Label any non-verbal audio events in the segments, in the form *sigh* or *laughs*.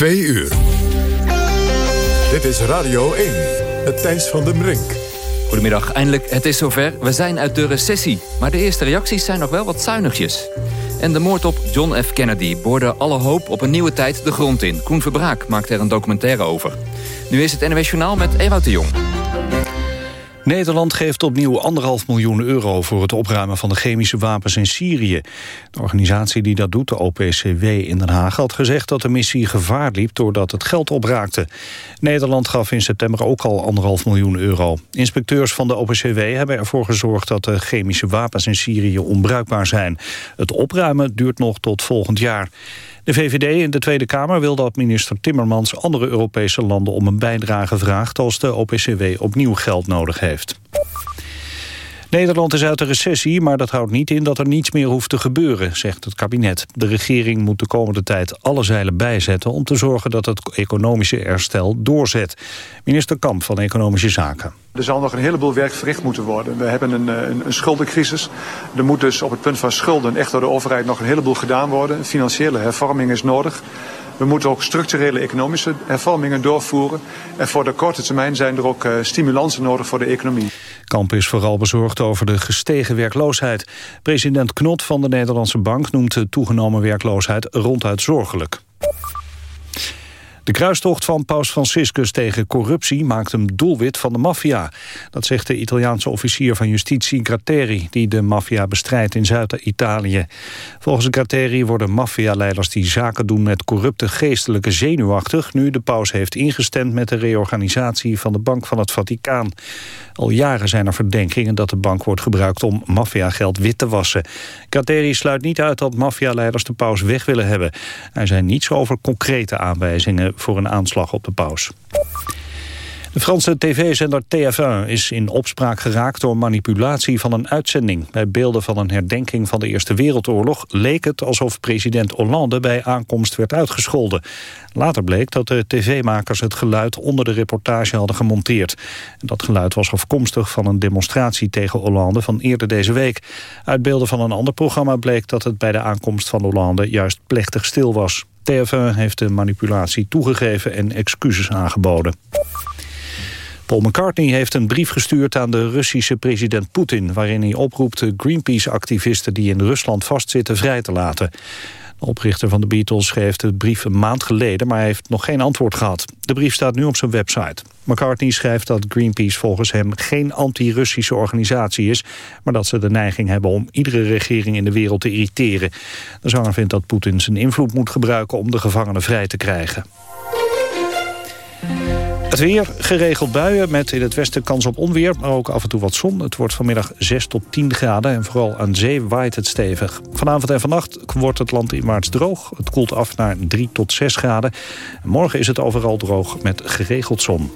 Twee uur. Dit is Radio 1, het Thijs van den Brink. Goedemiddag, eindelijk, het is zover. We zijn uit de recessie, maar de eerste reacties zijn nog wel wat zuinigjes. En de moord op John F. Kennedy boorde alle hoop op een nieuwe tijd de grond in. Koen Verbraak maakte er een documentaire over. Nu is het NWS Journaal met Ewout de Jong. Nederland geeft opnieuw anderhalf miljoen euro voor het opruimen van de chemische wapens in Syrië. De organisatie die dat doet, de OPCW in Den Haag, had gezegd dat de missie gevaar liep doordat het geld opraakte. Nederland gaf in september ook al anderhalf miljoen euro. Inspecteurs van de OPCW hebben ervoor gezorgd dat de chemische wapens in Syrië onbruikbaar zijn. Het opruimen duurt nog tot volgend jaar. De VVD in de Tweede Kamer wil dat minister Timmermans andere Europese landen om een bijdrage vraagt als de OPCW opnieuw geld nodig heeft. Nederland is uit de recessie, maar dat houdt niet in dat er niets meer hoeft te gebeuren, zegt het kabinet. De regering moet de komende tijd alle zeilen bijzetten om te zorgen dat het economische herstel doorzet. Minister Kamp van Economische Zaken. Er zal nog een heleboel werk verricht moeten worden. We hebben een, een, een, schuldencrisis. Er moet dus op het punt van schulden echt door de overheid nog een heleboel gedaan worden. Financiële hervorming is nodig. We moeten ook structurele economische hervormingen doorvoeren. En voor de korte termijn zijn er ook uh, stimulansen nodig voor de economie. Kamp is vooral bezorgd over de gestegen werkloosheid. President Knot van de Nederlandse Bank noemt de toegenomen werkloosheid ronduit zorgelijk. De kruistocht van paus Franciscus tegen corruptie maakt hem doelwit van de maffia. Dat zegt de Italiaanse officier van justitie Gratteri... die de maffia bestrijdt in Zuid-Italië. Volgens Gratteri worden maffialeiders die zaken doen... met corrupte geestelijke zenuwachtig... nu de paus heeft ingestemd met de reorganisatie... van de Bank van het Vaticaan. Al jaren zijn er verdenkingen dat de bank wordt gebruikt... om maffiageld wit te wassen. Gratteri sluit niet uit dat maffialeiders de paus weg willen hebben. Er zijn niets over concrete aanwijzingen voor een aanslag op de paus. De Franse tv-zender TF1 is in opspraak geraakt door manipulatie van een uitzending. Bij beelden van een herdenking van de Eerste Wereldoorlog leek het alsof president Hollande bij aankomst werd uitgescholden. Later bleek dat de tv-makers het geluid onder de reportage hadden gemonteerd. Dat geluid was afkomstig van een demonstratie tegen Hollande van eerder deze week. Uit beelden van een ander programma bleek dat het bij de aankomst van Hollande juist plechtig stil was. TF1 heeft de manipulatie toegegeven en excuses aangeboden. Paul McCartney heeft een brief gestuurd aan de Russische president Poetin... waarin hij oproept de Greenpeace-activisten die in Rusland vastzitten vrij te laten. De oprichter van de Beatles schreef de brief een maand geleden... maar hij heeft nog geen antwoord gehad. De brief staat nu op zijn website. McCartney schrijft dat Greenpeace volgens hem geen anti-Russische organisatie is... maar dat ze de neiging hebben om iedere regering in de wereld te irriteren. De zanger vindt dat Poetin zijn invloed moet gebruiken om de gevangenen vrij te krijgen. Het weer, geregeld buien met in het westen kans op onweer... maar ook af en toe wat zon. Het wordt vanmiddag 6 tot 10 graden en vooral aan zee waait het stevig. Vanavond en vannacht wordt het land in maart droog. Het koelt af naar 3 tot 6 graden. Morgen is het overal droog met geregeld zon.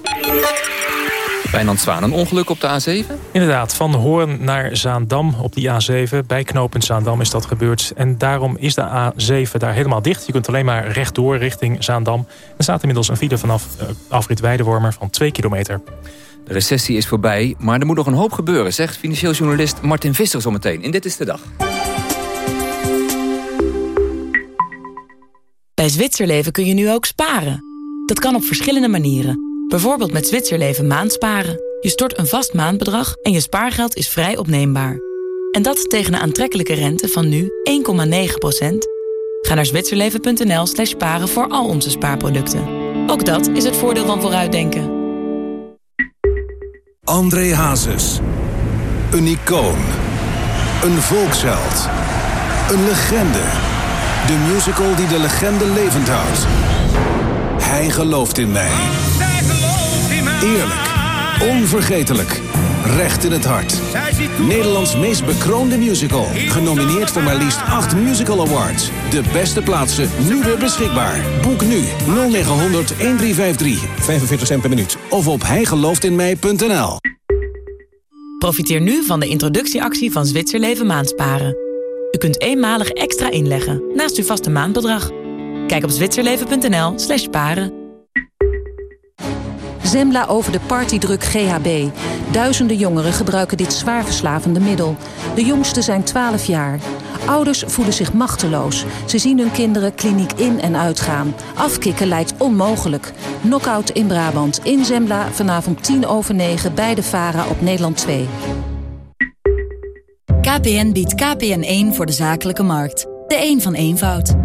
Wijnand Zwaan, een ongeluk op de A7? Inderdaad, van Hoorn naar Zaandam op die A7. Bij knooppunt Zaandam is dat gebeurd. En daarom is de A7 daar helemaal dicht. Je kunt alleen maar rechtdoor richting Zaandam. Er staat inmiddels een file vanaf uh, afrit Weidewormer van 2 kilometer. De recessie is voorbij, maar er moet nog een hoop gebeuren... zegt financieel journalist Martin Visser zometeen. In Dit is de Dag. Bij Zwitserleven kun je nu ook sparen. Dat kan op verschillende manieren. Bijvoorbeeld met Zwitserleven maandsparen. Je stort een vast maandbedrag en je spaargeld is vrij opneembaar. En dat tegen een aantrekkelijke rente van nu 1,9%. Ga naar zwitserleven.nl slash sparen voor al onze spaarproducten. Ook dat is het voordeel van vooruitdenken. André Hazes. Een icoon. Een volksheld. Een legende. De musical die de legende levend houdt. Hij gelooft in mij. Eerlijk. Onvergetelijk. Recht in het hart. Nederlands meest bekroonde musical. Genomineerd voor maar liefst 8 musical awards. De beste plaatsen nu weer beschikbaar. Boek nu 0900 1353. 45 cent per minuut. Of op hijgelooftinmij.nl Profiteer nu van de introductieactie van Zwitserleven Maandsparen. U kunt eenmalig extra inleggen naast uw vaste maandbedrag. Kijk op zwitserleven.nl slash sparen. Zembla over de partydruk GHB. Duizenden jongeren gebruiken dit zwaar verslavende middel. De jongste zijn 12 jaar. Ouders voelen zich machteloos. Ze zien hun kinderen kliniek in en uitgaan. Afkicken lijkt onmogelijk. Knockout in Brabant. In Zembla vanavond 10 over 9 bij de VARA op Nederland 2. KPN biedt KPN1 voor de zakelijke markt. De een van eenvoud.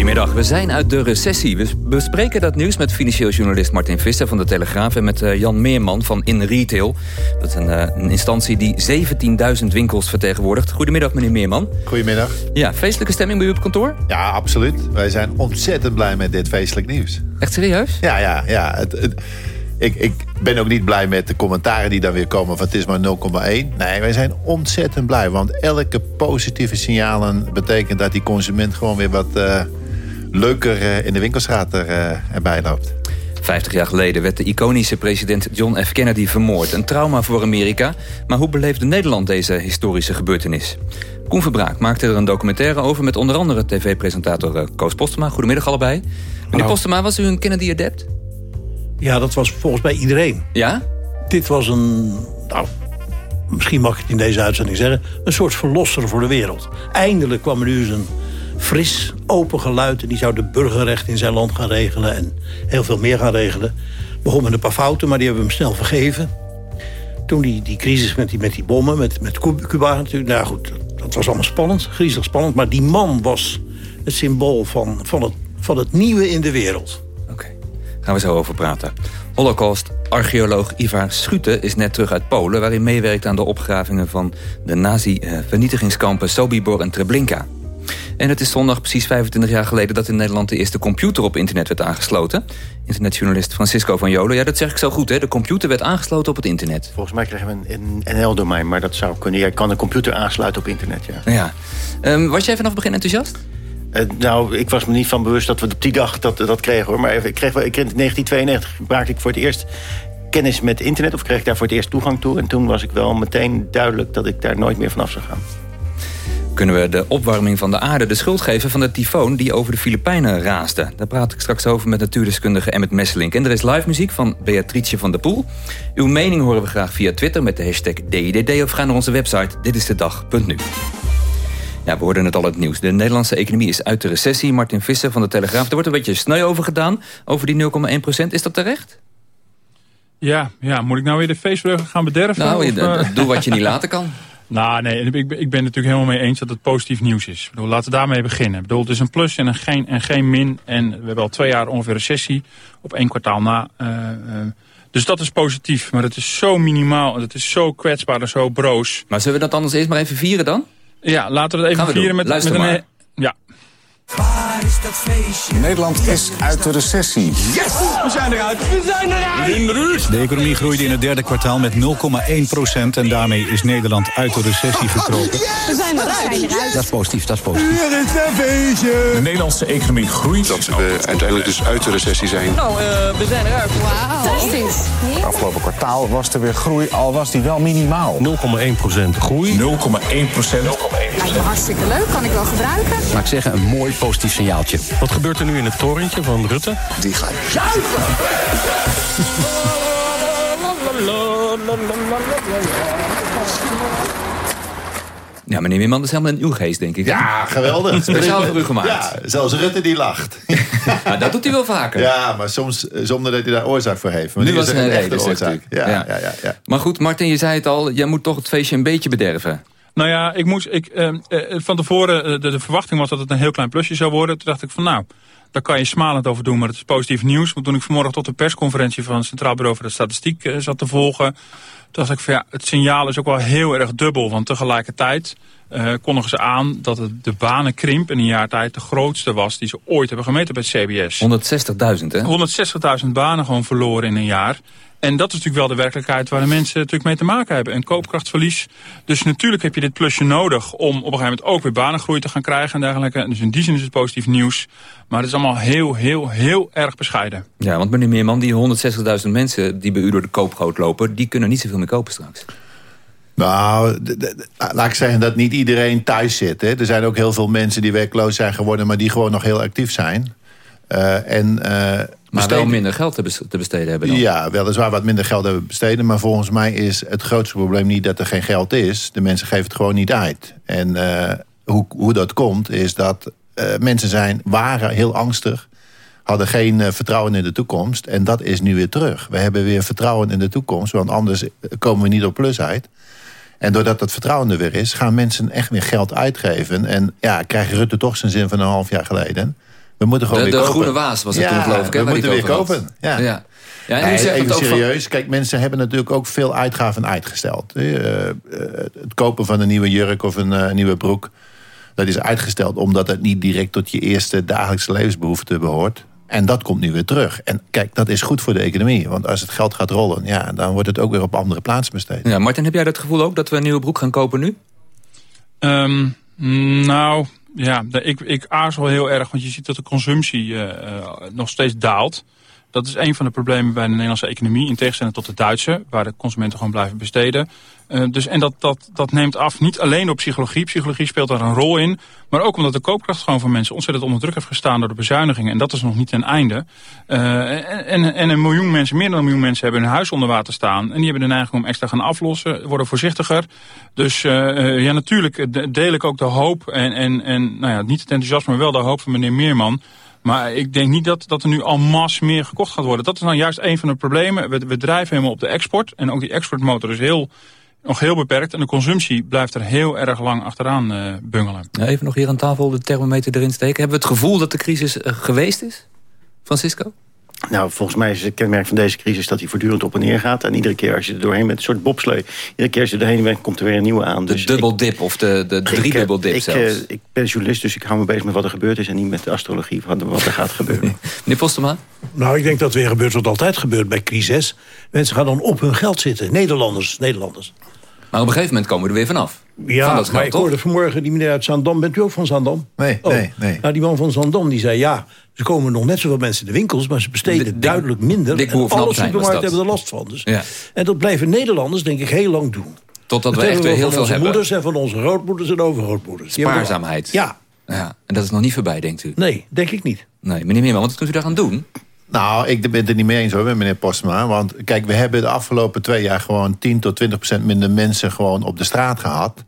Goedemiddag, we zijn uit de recessie. We bespreken dat nieuws met financieel journalist Martin Visser van de Telegraaf... en met eh, Jan Meerman van In Retail. Dat is een, eh, een instantie die 17.000 winkels vertegenwoordigt. Goedemiddag, meneer Meerman. Goedemiddag. Ja, feestelijke stemming bij u op kantoor? Ja, absoluut. Wij zijn ontzettend blij met dit feestelijk nieuws. Echt serieus? Ja, ja, ja. Het, het, ik, ik ben ook niet blij met de commentaren die dan weer komen van het is maar 0,1. Nee, wij zijn ontzettend blij. Want elke positieve signalen betekent dat die consument gewoon weer wat uh, leuker uh, in de winkelstraat er, uh, erbij loopt. 50 jaar geleden werd de iconische president John F. Kennedy vermoord. Een trauma voor Amerika. Maar hoe beleefde Nederland deze historische gebeurtenis? Koen Verbraak maakte er een documentaire over... met onder andere tv-presentator Koos Postema. Goedemiddag allebei. Meneer Postema, was u een Kennedy-adept? Ja, dat was volgens mij iedereen. Ja? Dit was een, nou, misschien mag ik het in deze uitzending zeggen... een soort verlosser voor de wereld. Eindelijk kwam er nu eens een fris, open geluid... en die zou de burgerrecht in zijn land gaan regelen... en heel veel meer gaan regelen. Begon met een paar fouten, maar die hebben we hem snel vergeven. Toen die, die crisis met die, met die bommen, met, met Cuba natuurlijk... nou goed, dat was allemaal spannend, griezelig spannend... maar die man was het symbool van, van, het, van het nieuwe in de wereld gaan we zo over praten. Holocaust-archeoloog Ivar Schute is net terug uit Polen... waar hij meewerkt aan de opgravingen van de nazi-vernietigingskampen Sobibor en Treblinka. En het is zondag precies 25 jaar geleden... dat in Nederland de eerste computer op internet werd aangesloten. Internetjournalist Francisco van Jolen. Ja, dat zeg ik zo goed, hè? De computer werd aangesloten op het internet. Volgens mij kregen we een NL-domein, maar dat zou kunnen. Jij kan een computer aansluiten op internet, ja. ja. Um, was jij vanaf het begin enthousiast? Uh, nou, ik was me niet van bewust dat we op die dag dat, dat kregen. hoor. Maar ik kreeg, ik, in 1992 maakte ik voor het eerst kennis met internet... of kreeg ik daar voor het eerst toegang toe. En toen was ik wel meteen duidelijk dat ik daar nooit meer vanaf zou gaan. Kunnen we de opwarming van de aarde de schuld geven van de tyfoon... die over de Filipijnen raasde? Daar praat ik straks over met natuurdeskundige Emmet Messelink. En er is live muziek van Beatrice van der Poel. Uw mening horen we graag via Twitter met de hashtag DIDD... of ga naar onze website ditistedag.nu. Ja, we hoorden het al het nieuws. De Nederlandse economie is uit de recessie. Martin Visser van de Telegraaf. Er wordt een beetje sneu over gedaan. Over die 0,1 procent. Is dat terecht? Ja, ja, moet ik nou weer de feestvreugde gaan bederven? Nou, of, uh... doe wat je niet laten kan. *laughs* Nou, nee, ik, ik ben het natuurlijk helemaal mee eens dat het positief nieuws is. Ik bedoel, laten we daarmee beginnen. Ik bedoel, het is een plus en een geen, en geen min. En we hebben al twee jaar ongeveer recessie op één kwartaal na. Uh, uh, dus dat is positief. Maar het is zo minimaal en het is zo kwetsbaar en zo broos. Maar zullen we dat anders eerst maar even vieren dan? Ja, laten we het even vieren met, met een... Ja. Waar is dat feestje? Nederland is uit de recessie. Yes! We zijn eruit! We zijn eruit! De economie groeide in het derde kwartaal met 0,1 procent... en daarmee is Nederland uit de recessie *laughs* gekropen. We zijn eruit! Dat is positief, dat is positief. Hier is feestje! De Nederlandse economie groeit. Dat we uiteindelijk dus uit de recessie zijn. Nou, uh, we zijn eruit. Wauw. Fantastisch. Afgelopen kwartaal was er weer groei, al was die wel minimaal. 0,1 procent groei. 0,1 procent. Lijkt me hartstikke leuk, kan ik wel gebruiken. Laat ik zeggen, een mooi positief signaaltje. Wat gebeurt er nu in het torentje van Rutte? Die gaat juichen! Ja, meneer Weerman, dat is helemaal in uw geest, denk ik. Ja, geweldig. Speciaal voor u gemaakt. Ja, zelfs Rutte die lacht. *laughs* maar dat doet hij wel vaker. Ja, maar soms zonder dat hij daar oorzaak voor heeft. Maar nu was het een echte oorzaak. Ja, ja. Ja, ja, ja, Maar goed, Martin, je zei het al. Jij moet toch het feestje een beetje bederven. Nou ja, ik moest, ik, uh, van tevoren, de, de, verwachting was dat het een heel klein plusje zou worden. Toen dacht ik van nou, daar kan je smalend over doen, maar het is positief nieuws. Want toen ik vanmorgen tot de persconferentie van het Centraal Bureau voor de Statistiek uh, zat te volgen... toen dacht ik van ja, het signaal is ook wel heel erg dubbel. Want tegelijkertijd kondigen ze aan dat het de banenkrimp in een jaar tijd de grootste was die ze ooit hebben gemeten bij het CBS. 160.000 hè? 160.000 banen gewoon verloren in een jaar. En dat is natuurlijk wel de werkelijkheid waar de mensen natuurlijk mee te maken hebben. Een koopkrachtverlies. Dus natuurlijk heb je dit plusje nodig om op een gegeven moment ook weer banengroei te gaan krijgen en dergelijke. Dus in die zin is het positief nieuws. Maar het is allemaal heel, heel, heel erg bescheiden. Ja, want meneer Meerman, die 160.000 mensen die bij u door de koopgoot lopen, die kunnen niet zoveel meer kopen straks. Nou, laat ik zeggen dat niet iedereen thuis zit. Hè. Er zijn ook heel veel mensen die werkloos zijn geworden... maar die gewoon nog heel actief zijn. Uh, en, uh, maar besteden... wel minder geld te besteden hebben dan? Ja, weliswaar wat minder geld hebben besteden. Maar volgens mij is het grootste probleem niet dat er geen geld is. De mensen geven het gewoon niet uit. En uh, hoe, hoe dat komt is dat mensen zijn, waren heel angstig hadden geen vertrouwen in de toekomst. En dat is nu weer terug. We hebben weer vertrouwen in de toekomst, want anders komen we niet op plus uit. En doordat dat vertrouwen er weer is, gaan mensen echt weer geld uitgeven. En ja, krijgt Rutte toch zijn zin van een half jaar geleden. We moeten gewoon de, weer de kopen. groene waas was het ja, toen geloof ik. we moeten weer kopen. Ja. ja. Ja, en nee, zegt even het ook serieus. Kijk, mensen hebben natuurlijk ook veel uitgaven uitgesteld. Uh, uh, het kopen van een nieuwe jurk of een uh, nieuwe broek... dat is uitgesteld omdat het niet direct tot je eerste dagelijkse levensbehoefte behoort. En dat komt nu weer terug. En kijk, dat is goed voor de economie. Want als het geld gaat rollen, ja, dan wordt het ook weer op andere plaatsen besteed. Ja, Martin, heb jij dat gevoel ook dat we een nieuwe broek gaan kopen nu? Um, nou, ja, ik, ik aarzel heel erg. Want je ziet dat de consumptie uh, uh, nog steeds daalt. Dat is een van de problemen bij de Nederlandse economie. In tegenstelling tot de Duitse, waar de consumenten gewoon blijven besteden. Uh, dus, en dat, dat, dat neemt af niet alleen door psychologie. Psychologie speelt daar een rol in. Maar ook omdat de koopkracht gewoon van mensen ontzettend onder druk heeft gestaan door de bezuinigingen. En dat is nog niet ten einde. Uh, en, en een miljoen mensen, meer dan een miljoen mensen hebben hun huis onder water staan. En die hebben de neiging om extra gaan aflossen, worden voorzichtiger. Dus uh, ja, natuurlijk deel ik ook de hoop. En, en, en nou ja, niet het enthousiasme, maar wel de hoop van meneer Meerman. Maar ik denk niet dat, dat er nu al mas meer gekocht gaat worden. Dat is nou juist een van de problemen. We, we drijven helemaal op de export. En ook die exportmotor is heel, nog heel beperkt. En de consumptie blijft er heel erg lang achteraan uh, bungelen. Even nog hier aan tafel de thermometer erin steken. Hebben we het gevoel dat de crisis uh, geweest is? Francisco? Nou, volgens mij is het kenmerk van deze crisis dat hij voortdurend op en neer gaat. En iedere keer als je er doorheen bent, een soort bobslee. Iedere keer als je erheen bent, komt er weer een nieuwe aan. De dus dubbeldip of de, de driedubbeldip ik, zelfs. Ik, ik ben journalist, dus ik hou me bezig met wat er gebeurd is... en niet met de astrologie van wat er gaat gebeuren. *laughs* Meneer Postema? Nou, ik denk dat weer gebeurt wat altijd gebeurt bij crisis. Mensen gaan dan op hun geld zitten. Nederlanders, Nederlanders. Maar op een gegeven moment komen we er weer vanaf. Ja, van dat geld, maar ik hoorde vanmorgen die meneer uit Zaandam. Bent u ook van Zaandam? Nee, oh. nee, nee. Nou, die man van Zaandam die zei... ja, ze komen nog net zoveel mensen in de winkels... maar ze besteden duidelijk minder. En van alle supermarkten hebben er last van. Dus. Ja. En dat blijven Nederlanders, denk ik, heel lang doen. Totdat Dat we echt weer heel van veel onze hebben. moeders en van onze grootmoeders en overgrootmoeders. Er- Spaarzaamheid. Ja, Ja, en dat is nog niet voorbij, denkt u? nee, denk ik niet. Nee, meneer Meerman, wat kunt u daar gaan doen? Nou, ik ben het er niet mee eens hoor, met meneer Postma. Want kijk, we hebben de afgelopen twee jaar gewoon 10 tot 20 procent minder mensen gewoon op de straat gehad.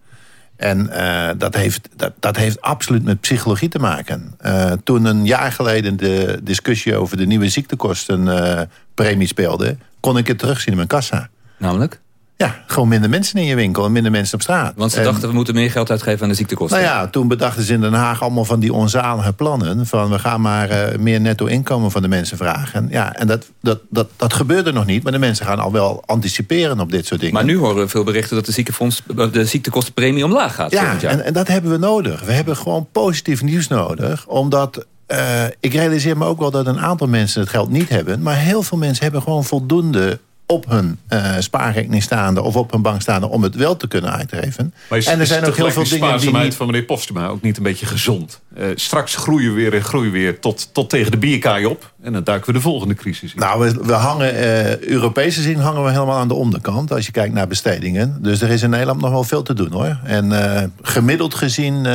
En uh, dat, heeft, dat, dat heeft absoluut met psychologie te maken. Uh, toen een jaar geleden de discussie over de nieuwe ziektekostenpremie speelde... kon ik het terugzien in mijn kassa. Namelijk? Ja, gewoon minder mensen in je winkel en minder mensen op straat. Want ze En- dachten, we moeten meer geld uitgeven aan de ziektekosten. nou ja, toen bedachten ze in Den Haag allemaal van die onzalige plannen. Van we gaan maar eh, meer netto inkomen van de mensen vragen. Ja, en dat, dat, dat, dat gebeurde nog niet. Maar de mensen gaan al wel anticiperen op dit soort dingen. Maar nu horen we veel berichten dat de, ziekenfonds, de ziektekostenpremie omlaag gaat. Ja, en, en dat hebben we nodig. We hebben gewoon positief nieuws nodig. Omdat eh, ik realiseer me ook wel dat een aantal mensen het geld niet hebben. Maar heel veel mensen hebben gewoon voldoende op hun eh, spaarrekening staande... of op hun bank staande om het wel te kunnen uitgeven. Maar is, en er is zijn ook heel veel die dingen die niet... van meneer Postuma ook niet een beetje gezond? Eh, straks groeien we weer en groeien we weer tot, tot tegen de bierkaai op. En dan duiken we de volgende crisis in. Nou, we, we hangen, eh Europese zin hangen we helemaal aan de onderkant... als je kijkt naar bestedingen. Dus er is in Nederland nog wel veel te doen, hoor. En gemiddeld gezien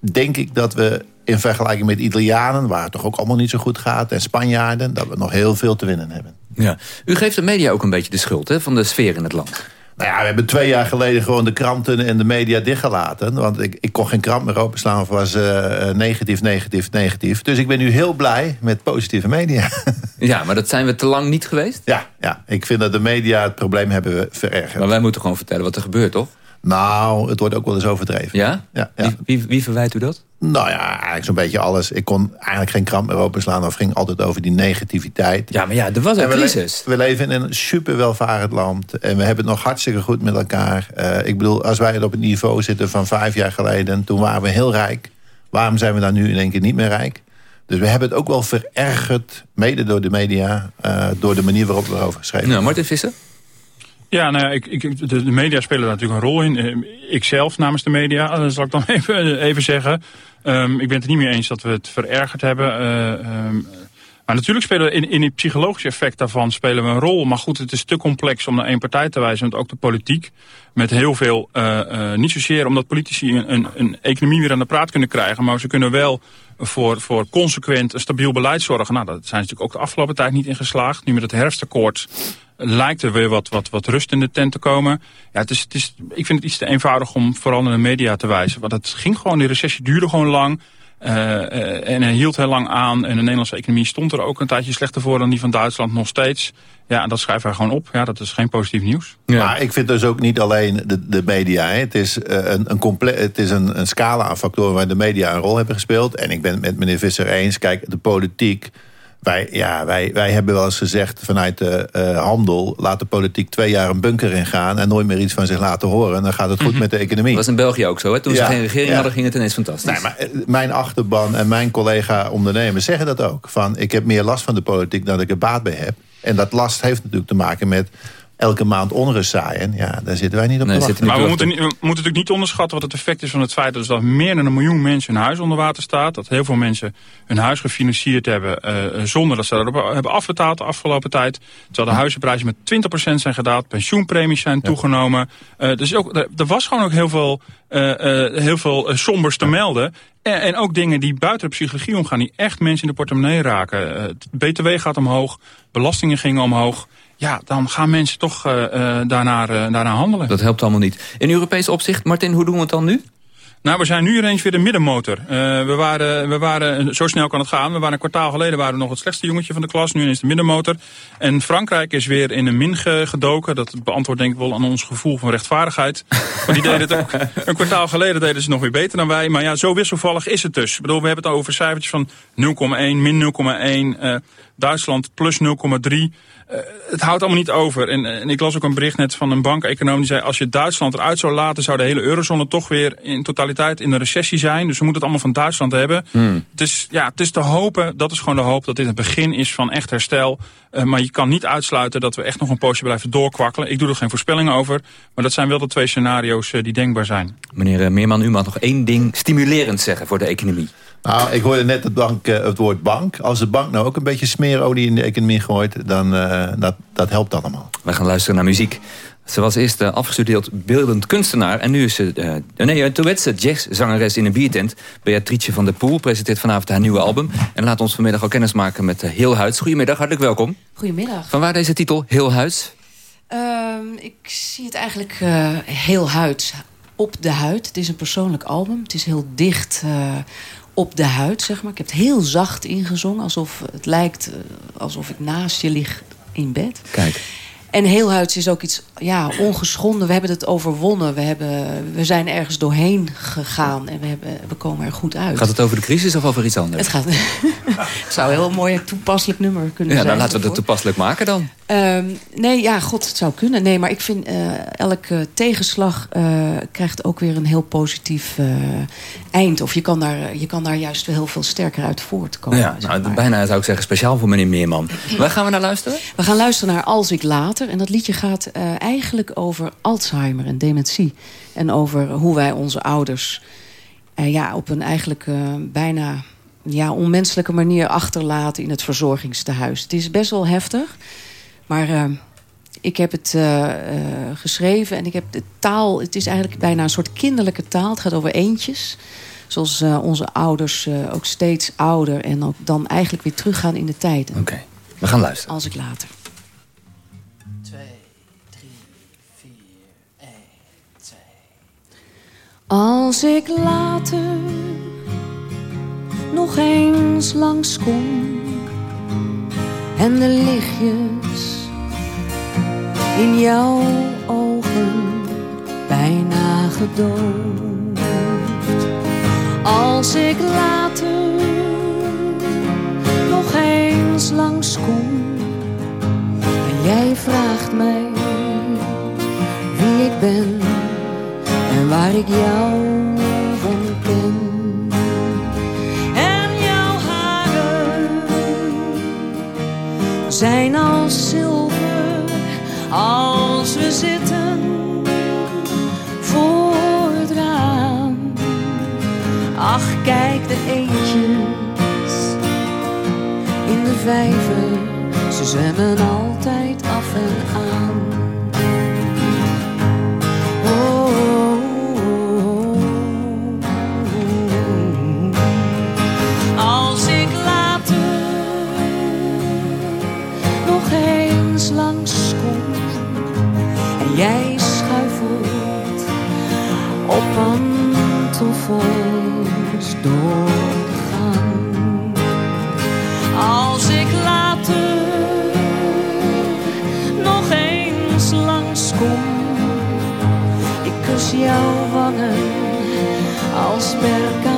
denk ik dat we in vergelijking met Italianen... waar het toch ook allemaal niet zo goed gaat, en Spanjaarden... dat we nog heel veel te winnen hebben. Ja. U geeft de media ook een beetje de schuld hè, van de sfeer in het land. Nou ja, we hebben twee jaar geleden gewoon de kranten en de media dichtgelaten. Want ik, ik kon geen krant meer openslaan of was eh, eh, negatief, negatief, negatief. Dus ik ben nu heel blij met positieve media. *laughs* Ja, maar dat zijn we te lang niet geweest. ja, ja, ik vind dat de media het probleem hebben verergerd. Maar wij moeten gewoon vertellen wat er gebeurt, toch? Nou, het wordt ook wel eens overdreven. Ja? Ja, ja. Wie, wie, wie verwijt u dat? Nou ja, eigenlijk zo'n beetje alles. Ik kon eigenlijk geen krant meer openslaan. Of ging altijd over die negativiteit. Ja, maar ja, er was een En we le- crisis. We leven in een super welvarend land. En we hebben het nog hartstikke goed met elkaar. Eh, ik bedoel, als wij op het niveau zitten van vijf jaar geleden... toen waren we heel rijk. Waarom zijn we dan nu in één keer niet meer rijk? Dus we hebben het ook wel verergerd, mede door de media... eh, door de manier waarop we erover geschreven Nou, Martin Visser? Ja, nou ja, ik, ik, de, media spelen daar natuurlijk een rol in. Eh, Ik zelf namens de media, dat zal ik dan *laughs* even, even zeggen. Ehm, ik ben het er niet mee eens dat we het verergerd hebben. Eh, ehm, maar natuurlijk spelen we in, in het psychologische effect daarvan spelen we een rol. Maar goed, het is te complex om naar één partij te wijzen. Want ook de politiek met heel veel, eh, eh, niet zozeer omdat politici een, een, een economie weer aan de praat kunnen krijgen. Maar ze kunnen wel voor, voor consequent een stabiel beleid zorgen. Nou, daar zijn ze natuurlijk ook de afgelopen tijd niet in geslaagd. Nu met het herfstakkoord lijkt er weer wat, wat, wat rust in de tent te komen. Ja, het is, het is, ik vind het iets te eenvoudig om vooral naar de media te wijzen. Want het ging gewoon, die recessie duurde gewoon lang. eh, eh, en hij hield heel lang aan. En de Nederlandse economie stond er ook een tijdje slechter voor dan die van Duitsland nog steeds. Ja, en dat schrijven wij gewoon op. Ja, dat is geen positief nieuws. Maar ik vind dus ook niet alleen de, de media. Hè. Het is, eh, een, een, comple- het is een, een scala aan factoren waar de media een rol hebben gespeeld. En ik ben het met meneer Visser eens. Kijk, de politiek. Wij, ja, wij, wij hebben wel eens gezegd vanuit de eh, handel... laat de politiek twee jaar een bunker ingaan... en nooit meer iets van zich laten horen. En dan gaat het goed met de economie. Dat was in België ook zo. Hè? Toen Ja, ze geen regering ja. hadden, ging het ineens fantastisch. Nee, maar eh, mijn achterban en mijn collega ondernemers zeggen dat ook. Van, ik heb meer last van de politiek dan ik er baat bij heb. En dat last heeft natuurlijk te maken met elke maand onrust zaaien. Ja, daar zitten wij niet op te wachten. Maar we moeten, niet- we moeten natuurlijk niet onderschatten wat het effect is van het feit... dat, dat meer dan een miljoen mensen hun huis onder water staat. Dat heel veel mensen hun huis gefinancierd hebben... eh, zonder dat ze dat hebben afbetaald de afgelopen tijd. Terwijl de huizenprijzen met 20% zijn gedaald. Pensioenpremies zijn toegenomen. Eh, dus ook, er, er was gewoon ook heel veel, eh, eh, heel veel eh, sombers te melden. En, en ook dingen die buiten de psychologie omgaan... die echt mensen in de portemonnee raken. Eh, het BTW gaat omhoog. Belastingen gingen omhoog. Ja, dan gaan mensen toch eh, eh, daarnaar, eh, daarnaar handelen. Dat helpt allemaal niet. In Europees opzicht, Martin, hoe doen we het dan nu? Nou, we zijn nu ineens weer de middenmotor. We, waren, we waren, zo snel kan het gaan. We waren een kwartaal geleden waren we nog het slechtste jongetje van de klas. Nu ineens de middenmotor. En Frankrijk is weer in een min ge- gedoken. Dat beantwoordt denk ik wel aan ons gevoel van rechtvaardigheid. *laughs* Maar die deden het ook. Een kwartaal geleden deden ze nog weer beter dan wij. Maar ja, zo wisselvallig is het dus. Ik bedoel, we hebben het over cijfertjes van 0,1, min 0,1. eh, Duitsland plus 0,3. Eh, het houdt allemaal niet over. En, en ik las ook een bericht net van een bankeconoom die zei... als je Duitsland eruit zou laten, zou de hele eurozone toch weer in totaliteit in een recessie zijn. Dus we moeten het allemaal van Duitsland hebben. Het, is, ja, het is te hopen, dat is gewoon de hoop, dat dit het begin is van echt herstel. Eh, maar je kan niet uitsluiten dat we echt nog een poosje blijven doorkwakkelen. Ik doe er geen voorspellingen over. Maar dat zijn wel de twee scenario's eh, die denkbaar zijn. Meneer eh, Meerman, u mag nog één ding stimulerend zeggen voor de economie. Nou, ik hoorde net het, bank, eh, het woord bank. Als de bank nou ook een beetje smeerolie in de economie gooit... dan uh, dat, dat helpt allemaal. We gaan luisteren naar muziek. Ze was eerst uh, afgestudeerd beeldend kunstenaar... en nu is ze uh, nee, een duetse jazzzangeres in een biertent. Beatrice van der Poel presenteert vanavond haar nieuwe album... en laat ons vanmiddag al kennis maken met Heel Huids. Goedemiddag, hartelijk welkom. Goedemiddag. Van waar deze titel, Heel Huids? Uh, ik zie het eigenlijk uh, heel huids, op de huid. Het is een persoonlijk album. Het is heel dicht uh, op de huid, zeg maar. Ik heb het heel zacht ingezongen. Alsof het lijkt uh, alsof ik naast je lig in bed. Kijk. En heel huids is ook iets ja, ongeschonden. We hebben het overwonnen. We, hebben, we zijn ergens doorheen gegaan. En we, hebben, we komen er goed uit. Gaat het over de crisis of over iets anders? Het, gaat, *laughs* het zou een heel mooi toepasselijk nummer kunnen ja, zijn. Ja, dan laten we het toepasselijk maken dan. Um, nee, ja, god, het zou kunnen. Nee, maar ik vind uh, elke tegenslag uh, krijgt ook weer een heel positief uh, eind. Of je kan, daar, je kan daar juist heel veel sterker uit voortkomen. Ja, nou, maar. bijna zou ik zeggen speciaal voor meneer Meerman. Waar gaan we naar luisteren? We gaan luisteren naar Als ik later. En dat liedje gaat uh, eigenlijk over Alzheimer en dementie. En over hoe wij onze ouders uh, ja, op een eigenlijk uh, bijna ja, onmenselijke manier achterlaten in het verzorgingstehuis. Het is best wel heftig. Maar uh, ik heb het uh, uh, geschreven en ik heb de taal... Het is eigenlijk bijna een soort kinderlijke taal. Het gaat over eentjes. Zoals uh, onze ouders ook steeds ouder... en ook dan eigenlijk weer teruggaan in de tijd. Oké, okay. we gaan luisteren. Als ik later. Als ik later nog eens langskom en de lichtjes in jouw ogen bijna gedoofd. Als ik later nog eens langskom en jij vraagt mij wie ik ben en waar ik jou van ken. En jouw haren zijn als zilver als we zitten voor het raam. Ach, kijk de eendjes in de vijver, ze zwemmen altijd af en aan. Jij schuifelt op pantoffels door de. Als ik later nog eens langskom, ik kus jouw wangen als perkament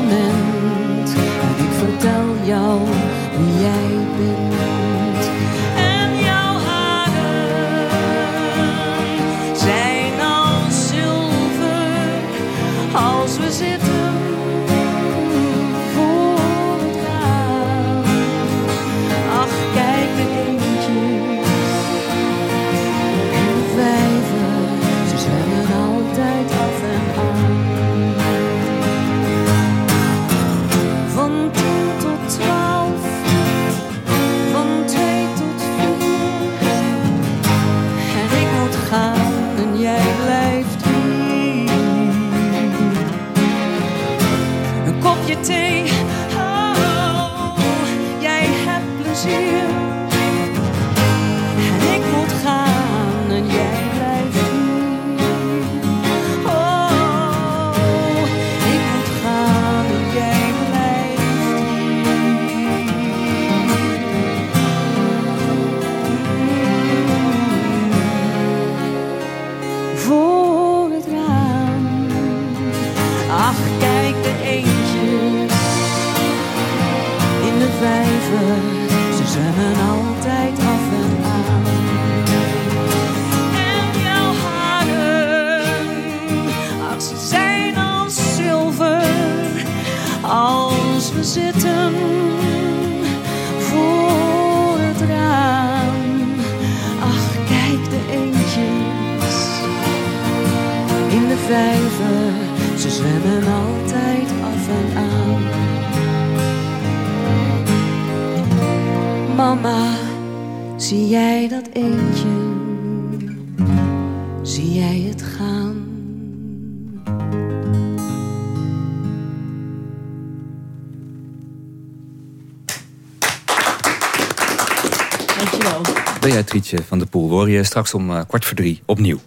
Van der Poel, we horen je straks om eh, kwart voor drie opnieuw.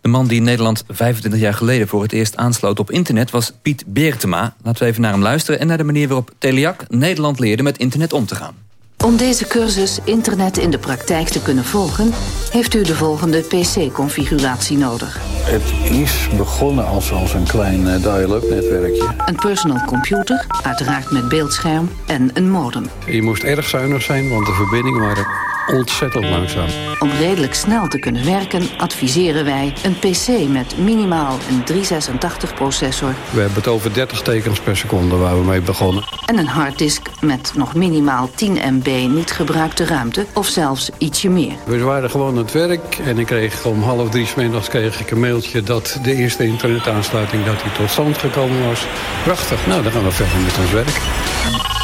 De man die Nederland 25 jaar geleden voor het eerst aansloot op internet was Piet Beertema. Laten we even naar hem luisteren en naar de manier waarop Teliac Nederland leerde met internet om te gaan. Om deze cursus internet in de praktijk te kunnen volgen... heeft u de volgende PC-configuratie nodig. Het is begonnen als, als een klein eh, dial-up netwerkje. Een personal computer, uiteraard met beeldscherm en een modem. Je moest erg zuinig zijn, want de verbindingen waren ontzettend langzaam. Om redelijk snel te kunnen werken adviseren wij een PC met minimaal een 386-processor... We hebben het over 30 tekens per seconde waar we mee begonnen. en een harddisk met nog minimaal 10 MB niet gebruikte ruimte... of zelfs ietsje meer. We waren gewoon aan het werk en ik kreeg om half drie 's middags kreeg ik een mailtje... dat de eerste internetaansluiting dat die tot stand gekomen was. Prachtig, nou dan gaan we verder met ons werk.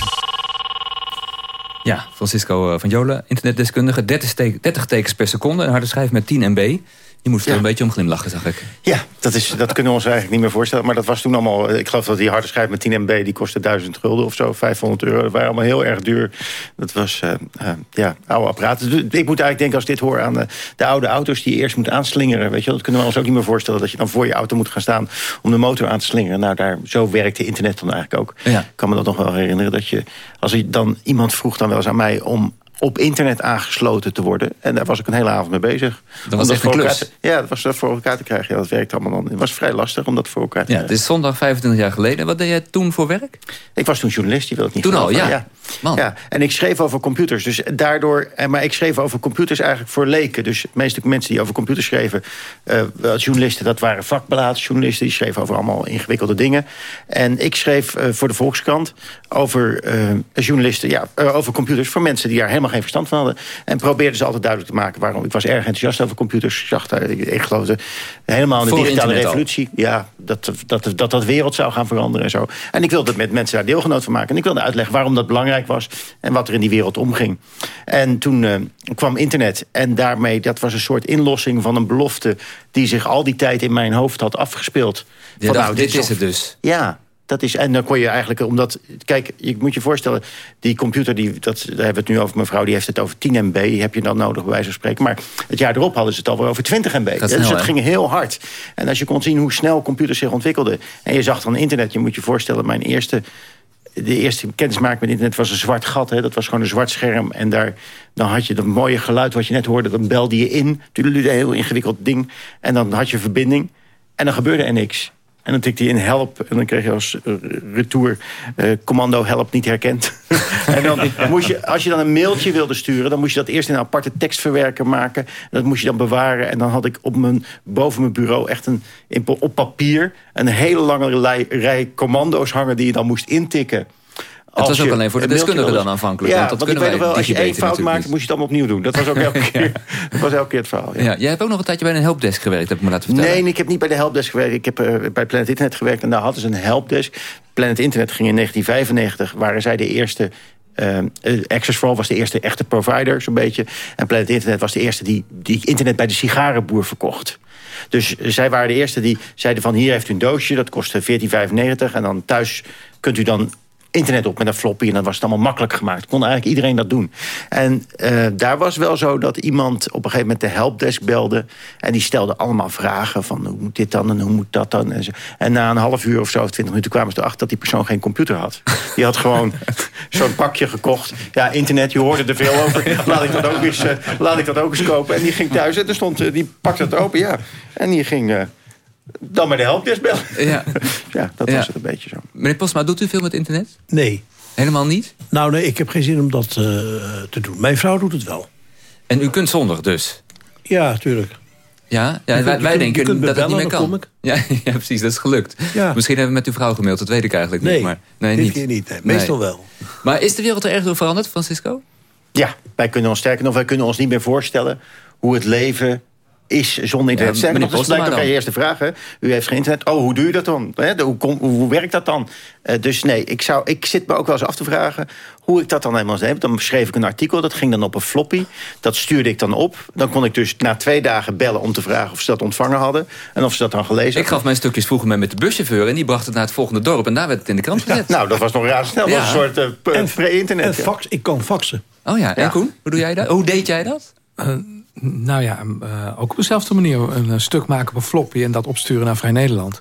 Ja, Francisco eh, van Jolen, internetdeskundige. 30, teken- 30 tekens per seconde, een harde schijf met 10 MB. Je moest er een beetje om glimlachen, zag ik. Ja, dat, is, dat kunnen we ons eigenlijk niet meer voorstellen. Maar dat was toen allemaal... Ik geloof dat die harde schijf met 10 MB... die kostte 1000 gulden of zo, 500 euro. Dat waren allemaal heel erg duur. Dat was, eh, eh, ja, oude apparaten. Dus ik moet eigenlijk denken als dit hoor aan de, de oude auto's... die je eerst moet aanslingeren. Weet je, dat kunnen we ons ook niet meer voorstellen... dat je dan voor je auto moet gaan staan om de motor aan te slingeren. Nou, daar, zo werkte internet dan eigenlijk ook. Ja. Ik kan me dat nog wel herinneren. Dat je, als je dan iemand vroeg dan wel eens aan mij... om op internet aangesloten te worden. En daar was ik een hele avond mee bezig. Dat was echt een klus. te- ja, dat was dat voor elkaar te krijgen. Ja, dat werkte allemaal dan. Het was vrij lastig om dat voor elkaar te Ja, krijgen. het is zondag 25 jaar geleden. Wat deed jij toen voor werk? Ik was toen journalist, die wil ik niet Toen al, ja. Man. ja. En ik schreef over computers. Dus daardoor, en- maar ik schreef over computers eigenlijk voor leken. Dus de meeste mensen die over computers schreven... eh, als journalisten, dat waren vakbelaadsjournalisten. Die schreven over allemaal ingewikkelde dingen. En ik schreef eh, voor de Volkskrant over eh, journalisten... Ja, eh, over computers voor mensen die daar helemaal geen verstand van hadden. En probeerde ze altijd duidelijk te maken waarom. Ik was erg enthousiast over computers. Ik zag daar, ik, geloofde helemaal in de Voor digitale al. revolutie. Ja, dat, dat, dat dat wereld zou gaan veranderen en zo. En ik wilde met mensen daar deelgenoot van maken. En ik wilde uitleggen waarom dat belangrijk was... en wat er in die wereld omging. En toen eh, kwam internet. En daarmee, dat was een soort inlossing van een belofte... die zich al die tijd in mijn hoofd had afgespeeld. Van, dacht, nou, dit is het dus. Ja, dat is, en dan kon je eigenlijk, omdat... Kijk, je moet je voorstellen, die computer, die, dat, daar hebben we het nu over... mevrouw, die heeft het over 10 MB, die heb je dan nodig bij wijze van spreken. Maar het jaar erop hadden ze het alweer over 20 MB. Gaat dus snel, het ging heel hard. En als je kon zien hoe snel computers zich ontwikkelden... en je zag dan internet, je moet je voorstellen... mijn eerste, de eerste kennismaking met internet was een zwart gat. Hè? Dat was gewoon een zwart scherm. En daar, dan had je dat mooie geluid wat je net hoorde... dan belde je in, een heel ingewikkeld ding. En dan had je verbinding. En dan gebeurde er niks. En dan tikte je in help en dan kreeg je als eh, retour eh, commando help niet herkend. *laughs* en dan *laughs* moest je, als je dan een mailtje wilde sturen, dan moest je dat eerst in een aparte tekstverwerker maken. En dat moest je dan bewaren. En dan had ik op mijn, boven mijn bureau echt een, op papier een hele lange rij, rij commando's hangen die je dan moest intikken. Het was ook alleen voor de deskundigen dan aanvankelijk. Ja, want dat want kunnen wij wel, als je één fout maakte, moest je het allemaal opnieuw doen. Dat was ook *laughs* elke keer, dat was elke keer het verhaal. Ja, jij hebt ook nog een tijdje bij een helpdesk gewerkt, heb ik me laten vertellen. Nee, ik heb niet bij de helpdesk gewerkt. Ik heb eh, bij Planet Internet gewerkt en daar hadden ze een helpdesk. Planet Internet ging in 1995, waren zij de eerste... eh, Access for All was de eerste echte provider, zo'n beetje. En Planet Internet was de eerste die, die internet bij de sigarenboer verkocht. Dus zij waren de eerste die zeiden van... hier heeft u een doosje, dat kostte 14,95. En dan thuis kunt u dan internet op met een floppy. En dan was het allemaal makkelijk gemaakt. Kon eigenlijk iedereen dat doen. En eh, daar was wel zo dat iemand op een gegeven moment de helpdesk belde. En die stelde allemaal vragen van hoe moet dit dan en hoe moet dat dan. En, zo. en na een half uur of zo, of twintig minuten kwamen ze erachter dat die persoon geen computer had. Die had gewoon *laughs* zo'n pakje gekocht. Ja, internet, je hoorde er veel over. Laat ik dat ook eens, eh, laat ik dat ook eens kopen. En die ging thuis en er stond, eh, die pakte het open, ja. En die ging dan bij de helpdesk bellen. Ja. *laughs* ja, dat Ja. was het een beetje zo. Meneer Postma, doet u veel met internet? Nee. Helemaal niet? Nou, nee, ik heb geen zin om dat eh, te doen. Mijn vrouw doet het wel. En u kunt zonder dus? Ja, tuurlijk. Ja, wij, je wij kunt- denken dat het niet meer bellen, kan. Ja, *laughs* ja, precies, dat is gelukt. Ja. Misschien hebben we met uw vrouw gemaild, dat weet ik eigenlijk Nee, niet. Maar, nee, dit niet. keer niet. Nee, meestal wel. Maar is de wereld er erg door veranderd, Francisco? Ja, wij kunnen ons sterker nog, wij kunnen ons niet meer voorstellen hoe het leven is zonder internet. Ja, dat is Postma blijkt ook dan. aan je eerste vraag. Hè? U heeft geen internet. Oh, hoe doe je dat dan? Hè, de- Hoe, kom- hoe werkt dat dan? Eh, dus nee, ik, zou, ik zit me ook wel eens af te vragen hoe ik dat dan helemaal deed. Dan schreef ik een artikel, dat ging dan op een floppy. Dat stuurde ik dan op. Dan kon ik dus na twee dagen bellen om te vragen of ze dat ontvangen hadden. En of ze dat dan gelezen Ik gaf mijn stukjes vroeger mee met de buschauffeur... en die bracht het naar het volgende dorp en daar werd het in de krant gezet. Nou, dat was nog razend Dat was een soort eh, p- En- pre-internet. En ja. fax, ik kan faxen. Oh ja, en Koen, hoe doe jij dat? Hoe deed jij dat? Eh, nou ja, eh, ook op dezelfde manier een, eh, stuk maken op een floppy... en dat opsturen naar Vrij Nederland.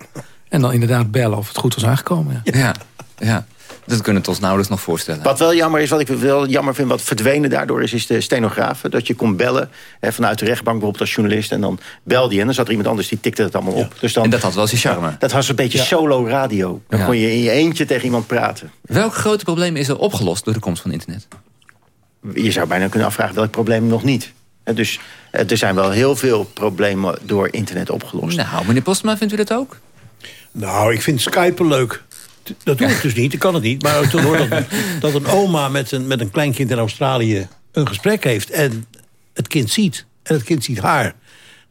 En dan inderdaad bellen of het goed was aangekomen. Ja. Ja, ja. Dat kunnen we het ons nauwelijks nog voorstellen. Wat wel jammer is, wat ik wel jammer vind, wat verdwenen daardoor is, is de stenografen. Dat je kon bellen hè, vanuit de rechtbank bijvoorbeeld als journalist. En dan belde je en dan zat er iemand anders die tikte het allemaal op. Dus dan, En dat had wel zijn charme. dat was een beetje solo radio. Dan Ja. kon je in je eentje tegen iemand praten. Welk grote probleem is er opgelost door de komst van internet? Je zou bijna kunnen afvragen welk probleem nog niet. Hè, Dus eh, er zijn wel heel veel problemen door internet opgelost. Nou, meneer Postma, vindt u dat ook? Nou, ik vind Skypen leuk. Dat doe ik dus niet, ik kan het niet. Maar toen hoor dat, dat een oma met een, met een kleinkind in Australië een gesprek heeft... en het kind ziet, en het kind ziet haar...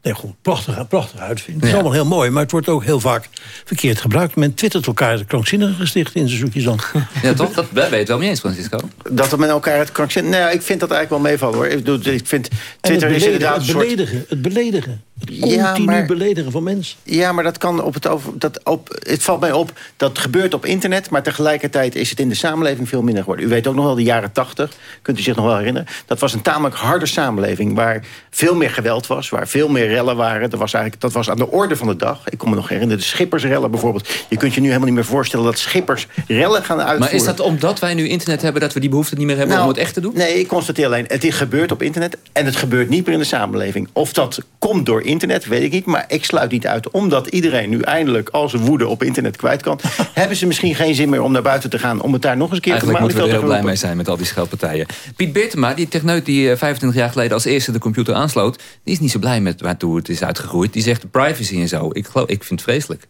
Nee, goed, prachtig, prachtig uitvindt. Het is Ja. allemaal heel mooi, maar het wordt ook heel vaak verkeerd gebruikt. Men twittert elkaar de krankzinnige gesticht in zijn zoekjes dan. *laughs* Ja, toch? Dat, ben je het wel mee eens, Francisco. Dat we met elkaar het krankzinnig... Nou, ik vind dat eigenlijk wel meevallen hoor. Ik, bedoel, ik vind Twitter het is inderdaad beledigen, een het soort... beledigen, het beledigen. Het Ja, continu maar- beledigen van mensen. Ja, maar dat kan op het over. Dat op, het valt mij op. Dat gebeurt op internet. Maar tegelijkertijd is het in de samenleving veel minder geworden. U weet ook nog wel de jaren tachtig. Kunt u zich nog wel herinneren? Dat was een tamelijk harde samenleving. Waar veel meer geweld was. Waar veel meer rellen waren. Dat was, eigenlijk, dat was aan de orde van de dag. Ik kon me nog herinneren, de schippersrellen bijvoorbeeld. Je kunt je nu helemaal niet meer voorstellen dat schippers rellen gaan uitvoeren. Maar is dat omdat wij nu internet hebben... dat we die behoefte niet meer hebben Nou, om het echt te doen? Nee, ik constateer alleen, het is gebeurd op internet... en het gebeurt niet meer in de samenleving. Of dat komt door internet, weet ik niet. Maar ik sluit niet uit, omdat iedereen nu eindelijk... al zijn woede op internet kwijt kan... *laughs* hebben ze misschien geen zin meer om naar buiten te gaan... om het daar nog eens een keer Eigenlijk te moeten we er heel blij mee zijn met al die scheldpartijen. Piet Beertema, die techneut die eh, 25 jaar geleden als eerste de computer aansloot... die is niet zo blij met waartoe het is uitgegroeid. Die zegt privacy en zo. Ik, geloof, ik vind het vreselijk.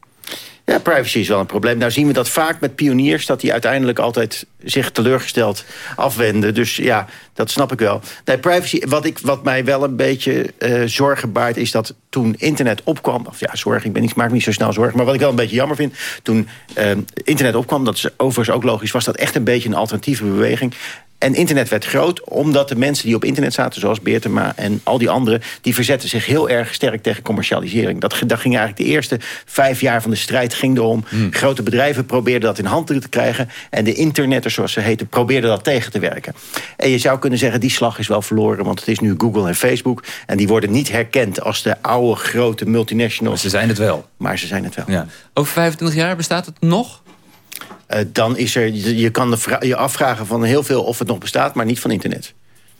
Ja, privacy is wel een probleem. Nou zien we dat vaak met pioniers... dat die uiteindelijk altijd zich teleurgesteld afwenden. Dus ja, dat snap ik wel. Nee, privacy, wat, ik, wat mij wel een beetje eh, zorgen baart... is dat toen internet opkwam... of ja, zorg, ik, ben niet, maak niet zo snel zorgen... maar wat ik wel een beetje jammer vind... toen eh, internet opkwam, dat is overigens ook logisch... was dat echt een beetje een alternatieve beweging... En internet werd groot omdat de mensen die op internet zaten... zoals Beertema en al die anderen... die verzetten zich heel erg sterk tegen commercialisering. Dat, dat ging eigenlijk de eerste vijf jaar van de strijd ging erom. Grote bedrijven probeerden dat in handen te krijgen... en de internetters, zoals ze heten, probeerden dat tegen te werken. En je zou kunnen zeggen, die slag is wel verloren... want het is nu Google en Facebook... en die worden niet herkend als de oude grote multinationals. Ze zijn het wel. Maar ze zijn het wel. Ja. Over 25 jaar bestaat het nog? Eh, dan is er, je kan de je afvragen van heel veel of het nog bestaat... maar niet van internet.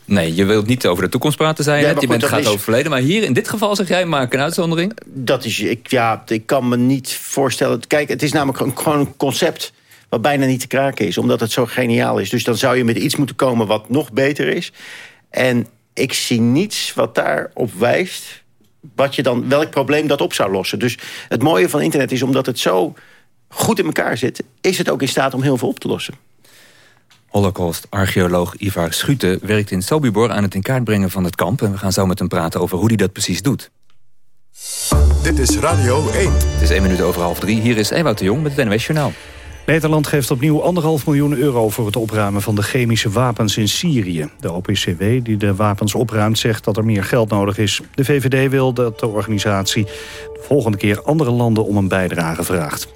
Nee, je wilt niet over de toekomst praten, zei je net. maar Je bent gaat is- over het verleden. Maar hier, in dit geval, zeg jij, maak een uitzondering. Dat is, ik, ja, ik kan me niet voorstellen... Kijk, het is namelijk een- gewoon een concept wat bijna niet te kraken is. Omdat het zo geniaal is. Dus dan zou je met iets moeten komen wat nog beter is. En ik zie niets wat daarop wijst... Wat je dan, welk probleem dat op zou lossen. Dus het mooie van internet is, omdat het zo goed in elkaar zit... is het ook in staat om heel veel op te lossen. Holocaust-archeoloog Ivar Schute werkt in Sobibor aan het in kaart brengen van het kamp. En we gaan zo met hem praten over hoe hij dat precies doet. Dit is Radio 1. Het is één minuut over half drie. Hier is Ewout de Jong met het NWS Journaal. Nederland geeft opnieuw anderhalf miljoen euro voor het opruimen van de chemische wapens in Syrië. De OPCW, die de wapens opruimt, zegt dat er meer geld nodig is. De VVD wil dat de organisatie de volgende keer andere landen om een bijdrage vraagt.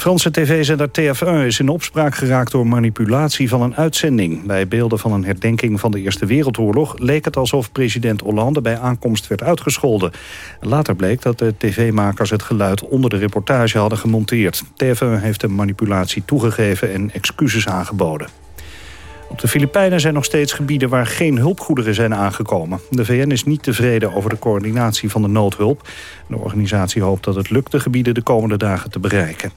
Franse tv-zender TF1 is in opspraak geraakt door manipulatie van een uitzending. Bij beelden van een herdenking van de Eerste Wereldoorlog leek het alsof president Hollande bij aankomst werd uitgescholden. Later bleek dat de tv-makers het geluid onder de reportage hadden gemonteerd. TF1 heeft de manipulatie toegegeven en excuses aangeboden. Op de Filipijnen zijn nog steeds gebieden waar geen hulpgoederen zijn aangekomen. De VN is niet tevreden over de coördinatie van de noodhulp. De organisatie hoopt dat het lukt de gebieden de komende dagen te bereiken.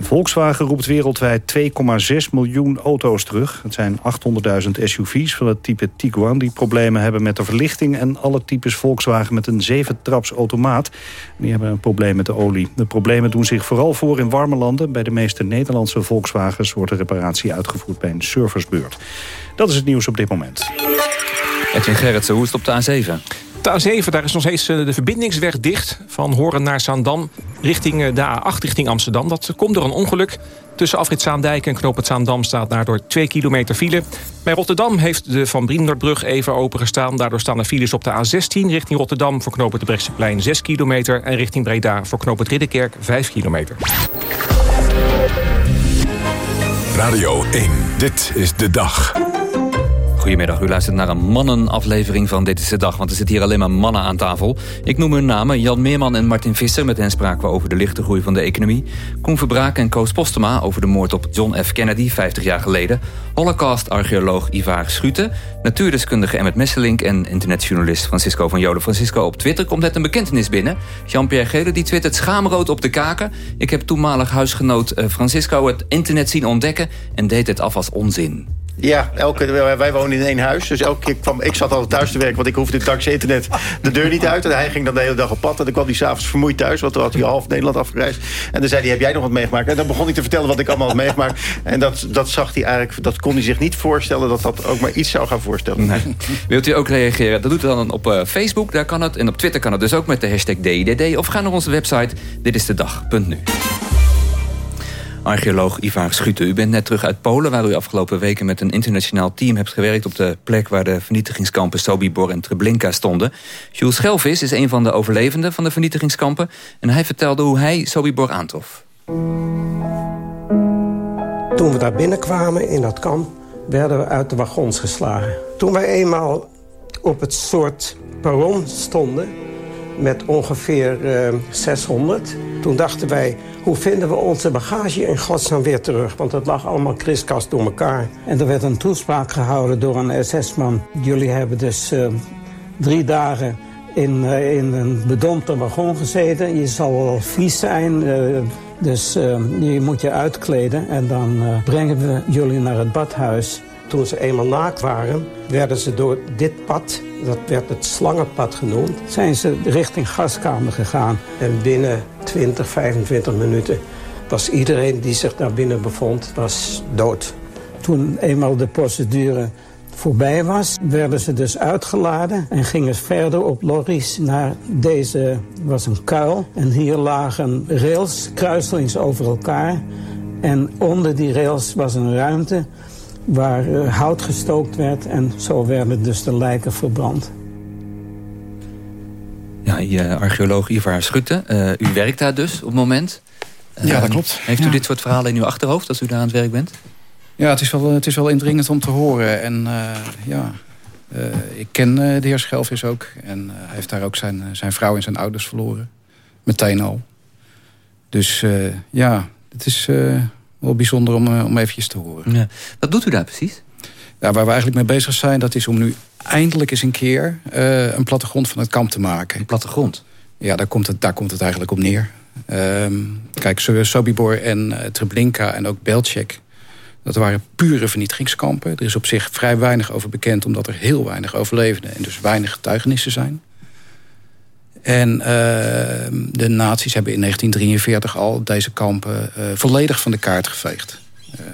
Volkswagen roept wereldwijd 2,6 miljoen auto's terug. Het zijn 800.000 SUV's van het type Tiguan... die problemen hebben met de verlichting... en alle types Volkswagen met een 7-traps automaat. Die hebben een probleem met de olie. De problemen doen zich vooral voor in warme landen. Bij de meeste Nederlandse Volkswagens wordt de reparatie uitgevoerd bij een servicebeurt. Dat is het nieuws op dit moment. Edwin Gerritsen, hoe is het op de A7? De A7, daar is nog steeds eh, de verbindingsweg dicht. Van Horen naar Zaandam richting eh, de A8 richting Amsterdam. Dat komt door een ongeluk. Tussen afrit Zaandijk en knoop Zaandam staat daardoor 2 kilometer file. Bij Rotterdam heeft de Van Brienderbrug even opengestaan. Daardoor staan er files op de A16 richting Rotterdam... voor knoop het Brechtseplein 6 kilometer... en richting Breda voor knoop het Ridderkerk 5 kilometer. Radio 1, dit is de dag. Goedemiddag, u luistert naar een mannenaflevering van Dit is de Dag... want er zitten hier alleen maar mannen aan tafel. Ik noem hun namen Jan Meerman en Martin Visser. Met hen spraken we over de lichte groei van de economie. Koen Verbraak en Koos Postema over de moord op John F. Kennedy... 50 jaar geleden. Holocaust-archeoloog Ivar Schute. Natuurdeskundige Emmet Messelink... en internetjournalist Francisco van Joden. Francisco, op Twitter komt net een bekentenis binnen. Jean-Pierre Gele die twittert schaamrood op de kaken. Ik heb toenmalig huisgenoot eh, Francisco het internet zien ontdekken... en deed het af als onzin. Ja, elke, wij wonen in één huis. Dus elke keer kwam ik zat altijd thuis te werken, want ik hoefde dankzij internet de deur niet uit. En hij ging dan de hele dag op pad. En dan kwam hij s'avonds vermoeid thuis, want toen had hij half Nederland afgereisd. En dan zei hij: Heb jij nog wat meegemaakt? En dan begon ik te vertellen wat ik allemaal had meegemaakt. En dat, dat zag hij eigenlijk, dat kon hij zich niet voorstellen dat dat ook maar iets zou gaan voorstellen. Wilt u ook reageren? Dat doet u dan op eh, Facebook, daar kan het. En op Twitter kan het dus ook met de hashtag DIDD. Of ga naar onze website ditistedag.nu. Archeoloog Ivar Schute, u bent net terug uit Polen... waar u afgelopen weken met een internationaal team hebt gewerkt... op de plek waar de vernietigingskampen Sobibor en Treblinka stonden. Jules Schelvis is een van de overlevenden van de vernietigingskampen... en hij vertelde hoe hij Sobibor aantrof. Toen we daar binnenkwamen in dat kamp, werden we uit de wagons geslagen. Toen wij eenmaal op het soort perron stonden... met ongeveer uh, 600. Toen dachten wij, hoe vinden we onze bagage in godsnaam weer terug? Want het lag allemaal kriskast door elkaar. En er werd een toespraak gehouden door een SS-man. Jullie hebben dus uh, drie dagen in, uh, in een bedompte wagon gezeten. Je zal wel vies zijn, dus je moet je uitkleden. En dan brengen we jullie naar het badhuis. Toen ze eenmaal naakt waren, werden ze door dit pad, dat werd het slangenpad genoemd, zijn ze richting gaskamer gegaan. En binnen 20, 25 minuten was iedereen die zich daar binnen bevond, was dood. Toen eenmaal de procedure voorbij was, werden ze dus uitgeladen en gingen verder op lorries naar deze, was een kuil. En hier lagen rails kruiselings over elkaar. En onder die rails was een ruimte waar uh, hout gestookt werd en zo werden dus de lijken verbrand. Ja, je archeoloog Ivar Schutte, uh, u werkt daar dus op het moment. ja, dat ehm, klopt. Heeft u ja. dit soort verhalen in uw achterhoofd als u daar aan het werk bent? Ja, het is wel, het is wel indringend om te horen. En uh, ja, ik ken de heer Schelvis ook. En hij heeft daar ook zijn, zijn vrouw en zijn ouders verloren. Meteen al. Dus ja, het is wel bijzonder om, uh, om eventjes te horen. Ja. Wat doet u daar precies? Ja, waar we eigenlijk mee bezig zijn, dat is om nu eindelijk eens een keer uh, een plattegrond van het kamp te maken. Een plattegrond? Ja, daar komt het, daar komt het eigenlijk op neer. Um, kijk, Sobibor en uh, Treblinka en ook Belcek... dat waren pure vernietigingskampen. Er is op zich vrij weinig over bekend... omdat er heel weinig overlevenden en dus weinig getuigenissen zijn. En uh, de nazi's hebben in 1943 al deze kampen uh, volledig van de kaart geveegd. Uh,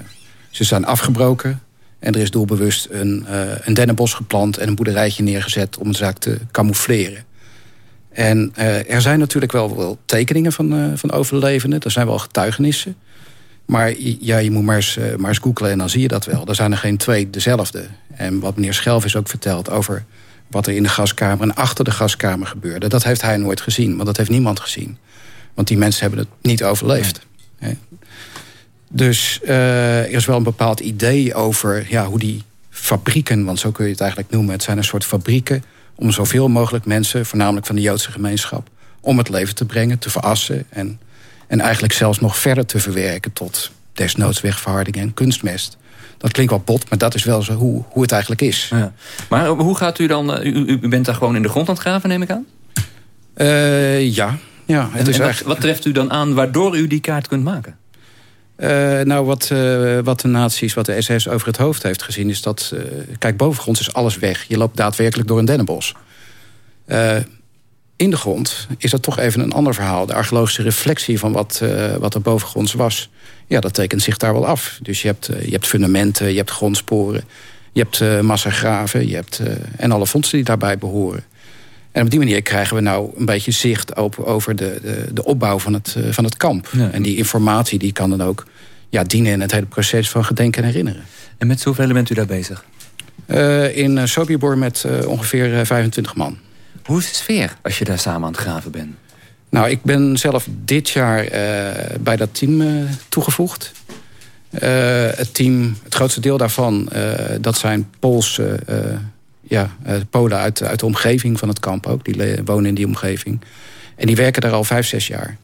ze zijn afgebroken en er is doelbewust een, een dennenbos geplant... en een boerderijtje neergezet om de zaak te camoufleren. En er zijn natuurlijk wel, wel tekeningen van, van overlevenden. Er zijn wel getuigenissen. Maar ja, je moet maar eens, maar eens googlen en dan zie je dat wel. Er zijn er geen twee dezelfde. En wat meneer Schelvis ook vertelt over wat er in de gaskamer en achter de gaskamer gebeurde. Dat heeft hij nooit gezien, want dat heeft niemand gezien. Want die mensen hebben het niet overleefd. Nee. Dus uh, er is wel een bepaald idee over ja, hoe die fabrieken... want zo kun je het eigenlijk noemen, het zijn een soort fabrieken... om zoveel mogelijk mensen, voornamelijk van de Joodse gemeenschap... om het leven te brengen, te verassen... en, en eigenlijk zelfs nog verder te verwerken tot desnoods wegverharding en kunstmest dat klinkt wel bot, maar dat is wel zo hoe, hoe het eigenlijk is. Ja. Maar hoe gaat u dan... U, u, bent daar gewoon in de grond aan het graven, neem ik aan? Uh, ja. ja het en, is en wat, wat, treft u dan aan waardoor u die kaart kunt maken? Uh, nou, wat, uh, wat de nazi's, wat de SS over het hoofd heeft gezien... is dat, uh, kijk, bovengronds is alles weg. Je loopt daadwerkelijk door een dennenbos. In de grond is dat toch even een ander verhaal. De archeologische reflectie van wat, wat er bovengronds was ja, dat tekent zich daar wel af. Dus je hebt, je hebt fundamenten, je hebt grondsporen... je hebt uh, massagraven je hebt, en alle fondsen die daarbij behoren. En op die manier krijgen we nou een beetje zicht op, over de, de, de opbouw van het, van het kamp. Ja. En die informatie die kan dan ook ja, dienen in het hele proces van gedenken en herinneren. En met zoveel bent u daar bezig? in Sobibor met ongeveer 25 man. Hoe is de sfeer als je daar samen aan het graven bent? Nou, ik ben zelf dit jaar uh, bij dat team uh, toegevoegd. Uh, het team, het grootste deel daarvan, dat zijn Poolse ja, Polen uit, uit de omgeving van het kamp ook. Die wonen in die omgeving. En die werken daar al vijf, zes jaar.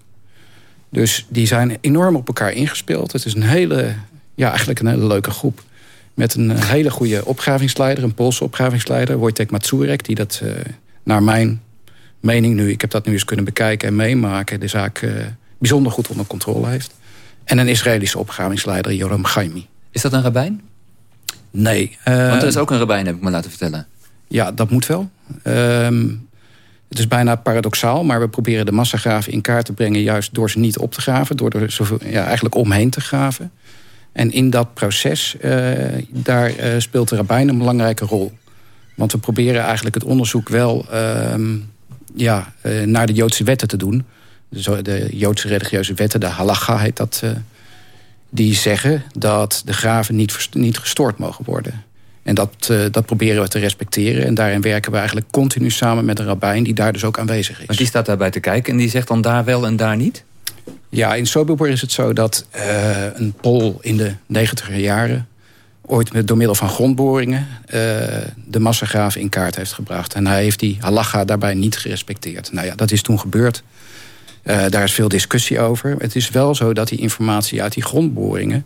Dus die zijn enorm op elkaar ingespeeld. Het is een hele, ja, eigenlijk een hele leuke groep. Met een hele goede opgravingsleider, een Poolse opgravingsleider, Wojtek Matsurek, die dat naar mijn mening nu, ik heb dat nu eens kunnen bekijken en meemaken... de zaak uh, bijzonder goed onder controle heeft. En een Israëlische opgavingsleider, Joram Chaimi. Is dat een rabbijn? Nee. Uh, Want er is ook een rabbijn, heb ik me laten vertellen. Ja, dat moet wel. Uh, het is bijna paradoxaal, maar we proberen de massagraven in kaart te brengen... juist door ze niet op te graven, door er zoveel, ja, eigenlijk omheen te graven. En in dat proces, uh, daar speelt de rabbijn een belangrijke rol. Want we proberen eigenlijk het onderzoek wel ehm, ja, uh, naar de Joodse wetten te doen. De, de Joodse religieuze wetten, de halacha heet dat... Uh, die zeggen dat de graven niet, niet gestoord mogen worden. En dat, uh, dat proberen we te respecteren. En daarin werken we eigenlijk continu samen met een rabbijn... die daar dus ook aanwezig is. Maar die staat daarbij te kijken en die zegt dan daar wel en daar niet? Ja, in Sobibor is het zo dat een Pool in de negentiger jaren... ooit met, door middel van grondboringen uh, de massagraven in kaart heeft gebracht. En hij heeft die halacha daarbij niet gerespecteerd. Nou ja, dat is toen gebeurd. Uh, daar is veel discussie over. Het is wel zo dat die informatie uit die grondboringen...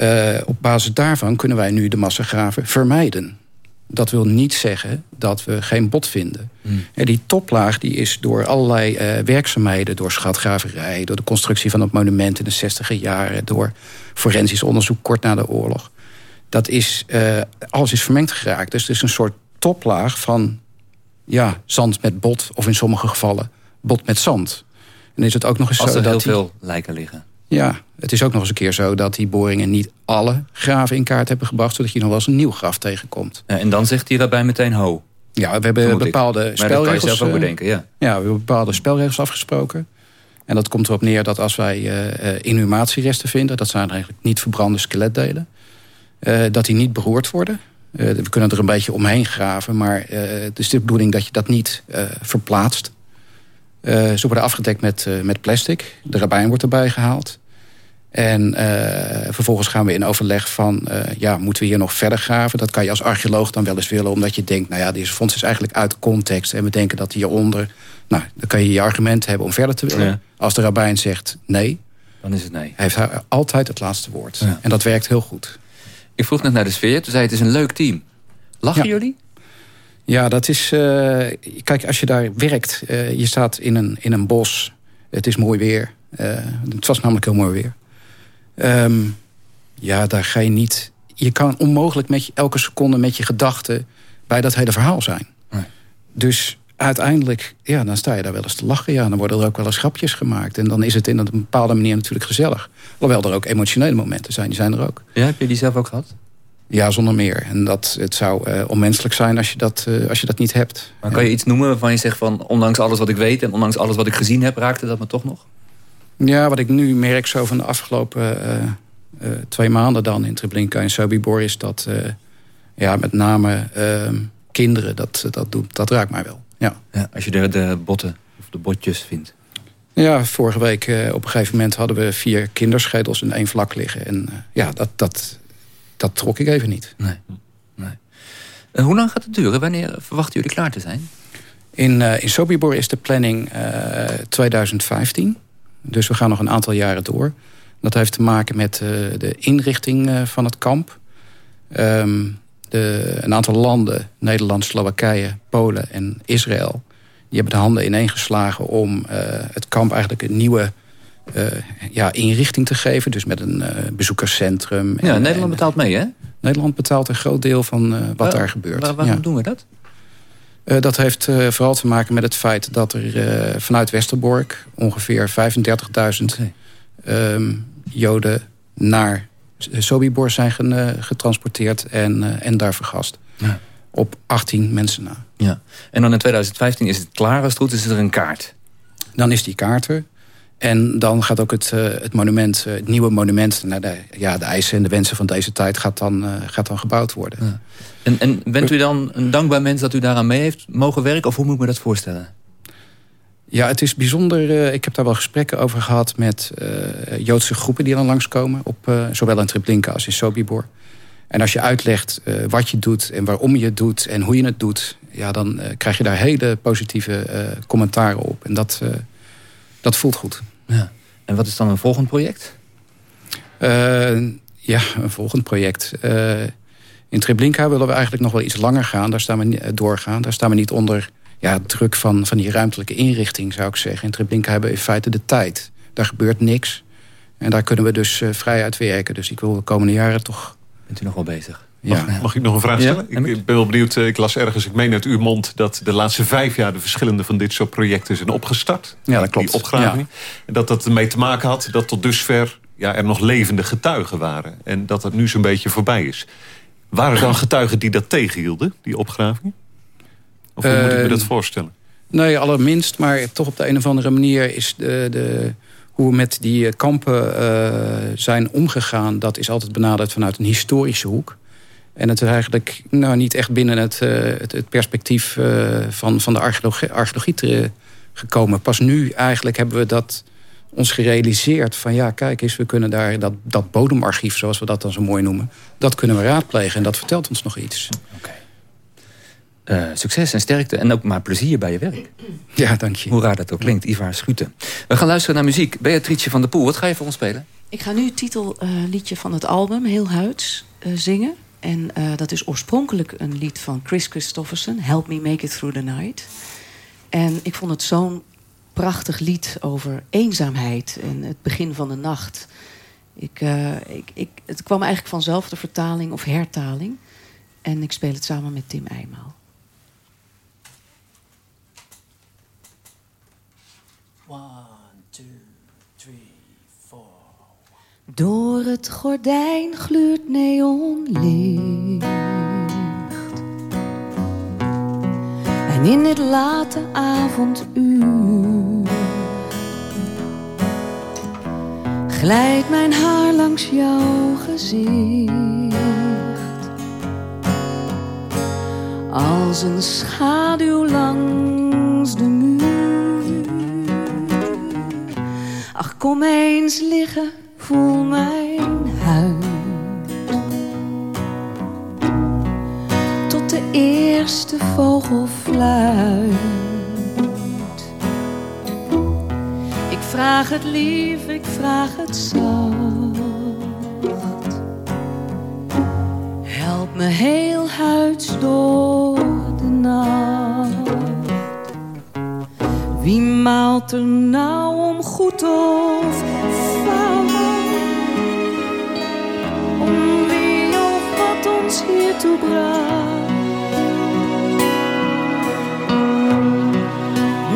Uh, op basis daarvan kunnen wij nu de massagraven vermijden. Dat wil niet zeggen dat we geen bot vinden. Hmm. En die toplaag die is door allerlei werkzaamheden... door schatgraverij, door de constructie van het monument in de 60 jaren... door forensisch onderzoek kort na de oorlog. Dat is, uh, alles is vermengd geraakt. Dus het is een soort toplaag van ja, zand met bot... of in sommige gevallen bot met zand. En is het ook nog eens Als zo er dat heel die- veel lijken liggen. Ja, het is ook nog eens een keer zo dat die boringen niet alle graven in kaart hebben gebracht... zodat je nog wel eens een nieuw graf tegenkomt. Ja, en dan zegt hij daarbij meteen ho. Ja, we hebben Vermoed ik. bepaalde Maar dat kan je spelregels... zelf ook eh, bedenken, ja. Ja, we hebben bepaalde spelregels afgesproken. En dat komt erop neer dat als wij eh, eh, inhumatieresten vinden... dat zijn eigenlijk niet verbrande skeletdelen... eh, dat die niet beroerd worden. Eh, we kunnen er een beetje omheen graven... maar eh, het is de bedoeling dat je dat niet verplaatst. Ze worden afgedekt met, met plastic. De rabijn wordt erbij gehaald. En vervolgens gaan we in overleg van... ja, moeten we hier nog verder graven? Dat kan je als archeoloog dan wel eens willen... omdat je denkt, nou ja, deze fonds is eigenlijk uit context... en we denken dat hieronder... nou, dan kan je je argument hebben om verder te willen. Ja. Als de rabijn zegt nee... Dan is het nee. heeft hij altijd het laatste woord. Ja. En dat werkt heel goed. Ik vroeg net naar de sfeer. Toen zei je, het is een leuk team. Lachen Ja. jullie? Ja, dat is... eh, kijk, als je daar werkt, eh, je staat in een, in een bos. Het is mooi weer. Eh, het was namelijk heel mooi weer. Ehm, ja, daar ga je niet... Je kan onmogelijk met je, elke seconde met je gedachten... bij dat hele verhaal zijn. Dus uiteindelijk, ja, dan sta je daar wel eens te lachen. Ja, dan worden er ook wel eens grapjes gemaakt. En dan is het in een bepaalde manier natuurlijk gezellig. Alhoewel er ook emotionele momenten zijn, die zijn er ook. Ja, heb je die zelf ook gehad? Ja, zonder meer. En dat, het zou eh, onmenselijk zijn als je, dat, eh, als je dat niet hebt. Maar kan je iets noemen waarvan je zegt van... ondanks alles wat ik weet en ondanks alles wat ik gezien heb... raakte dat me toch nog? Ja, wat ik nu merk zo van de afgelopen eh, twee maanden dan in Treblinka en Sobibor... is dat ja, met name kinderen, dat, dat, doet, dat raakt mij wel. Ja. Ja, als je de, de botten of de botjes vindt. Ja, vorige week eh, op een gegeven moment hadden we vier kinderschedels in één vlak liggen. En eh, ja, dat, dat, dat trok ik even niet. Nee. nee. En hoe lang gaat het duren? Wanneer verwachten jullie klaar te zijn? In, eh, in Sobibor is de planning eh, 2015. Dus we gaan nog een aantal jaren door. Dat heeft te maken met eh, de inrichting eh, van het kamp. Ehm, de, een aantal landen, Nederland, Slowakije, Polen en Israël... die hebben de handen ineengeslagen om eh, het kamp eigenlijk een nieuwe eh, ja, inrichting te geven. Dus met een eh, bezoekerscentrum. Ja, Nederland betaalt mee, hè? Nederland betaalt een groot deel van wat Waar- daar gebeurt. waar- waarom Ja. doen we dat? Dat heeft vooral te maken met het feit dat er vanuit Westerbork ongeveer 35.000 ehm, Joden naar Sobibor zijn eh, getransporteerd en, eh, en daar vergast. Ja. Op 18 mensen na. Ja. En dan in 2015 is het klaar. Als het goed is, is er een kaart. Dan is die kaart er. En dan gaat ook het, eh, het monument, het nieuwe monument... naar de, ja, de eisen en de wensen van deze tijd gaat dan, gaat dan gebouwd worden. En, en bent u dan een dankbaar mens dat u daaraan mee heeft mogen werken? Of hoe moet ik me dat voorstellen? Ja, het is bijzonder. eh, ik heb daar wel gesprekken over gehad met eh, Joodse groepen die dan langskomen. Op, eh, zowel in Treblinka als in Sobibor. En als je uitlegt wat je doet en waarom je het doet en hoe je het doet... Ja, dan krijg je daar hele positieve commentaren op. En dat, dat voelt goed. Ja. En wat is dan een volgend project? Ja, een volgend project. In Treblinka willen we eigenlijk nog wel iets langer gaan. Daar staan we doorgaan. Daar staan we niet onder ja, druk van, van die ruimtelijke inrichting, zou ik zeggen. In Treblinka hebben we in feite de tijd. Daar gebeurt niks. En daar kunnen we dus eh, vrij uit werken. Dus ik wil de komende jaren toch... Bent u nog wel bezig? Ja. Mag, mag ik nog een vraag Ja, stellen? ik, ik ben wel benieuwd. eh, Ik las ergens, ik meen uit uw mond... dat de laatste vijf jaar de verschillende van dit soort projecten zijn opgestart. Ja, dat klopt. Die opgravingen. En dat dat ermee te maken had dat tot dusver ja, er nog levende getuigen waren. En dat dat nu zo'n beetje voorbij is. Waren er dan getuigen die dat tegenhielden, die opgravingen? Of hoe moet ik me dat voorstellen? Nee, allerminst. Maar toch op de een of andere manier is de, de, hoe we met die eh, kampen eh, zijn omgegaan... dat is altijd benaderd vanuit een historische hoek. En het is eigenlijk nou, niet echt binnen het, eh, het, het perspectief eh, van, van de archeologie, archeologie te- gekomen. Pas nu eigenlijk hebben we dat ons gerealiseerd van ja, kijk eens, we kunnen daar dat, dat bodemarchief, zoals we dat dan zo mooi noemen, dat kunnen we raadplegen en dat vertelt ons nog iets. Uh, succes en sterkte en ook maar plezier bij je werk. Ja, dank je. Hoe raar dat ook klinkt, Ivar Schuten. We gaan luisteren naar muziek. Beatrice van der Poel, wat ga je voor ons spelen? Ik ga nu het titelliedje uh, van het album, Heel Huids, uh, zingen. En dat is oorspronkelijk een lied van Chris Christofferson, Help Me Make It Through the Night. En ik vond het zo'n prachtig lied over eenzaamheid en het begin van de nacht. Ik, ik, ik, het kwam eigenlijk vanzelf, de vertaling of hertaling. En ik speel het samen met Tim Eijmaal. Door het gordijn gluurt neonlicht. En in dit late avonduur glijdt mijn haar langs jouw gezicht. Als een schaduw langs de muur. Ach, kom eens liggen voel mijn huid. Tot de eerste vogel fluit. Ik vraag het lief, ik vraag het zacht. Help me heel huids door de nacht. Wie maalt er nou om goed of hiertoe bracht.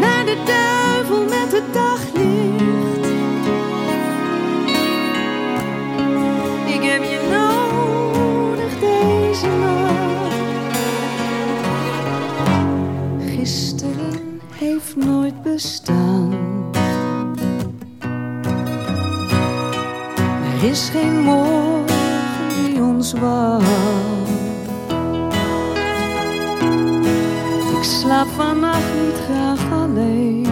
Naar de duivel met het daglicht. Ik heb je nodig deze nacht. Gisteren heeft nooit bestaan. Er is geen morgen die ons wacht. Slaap vannacht niet graag alleen.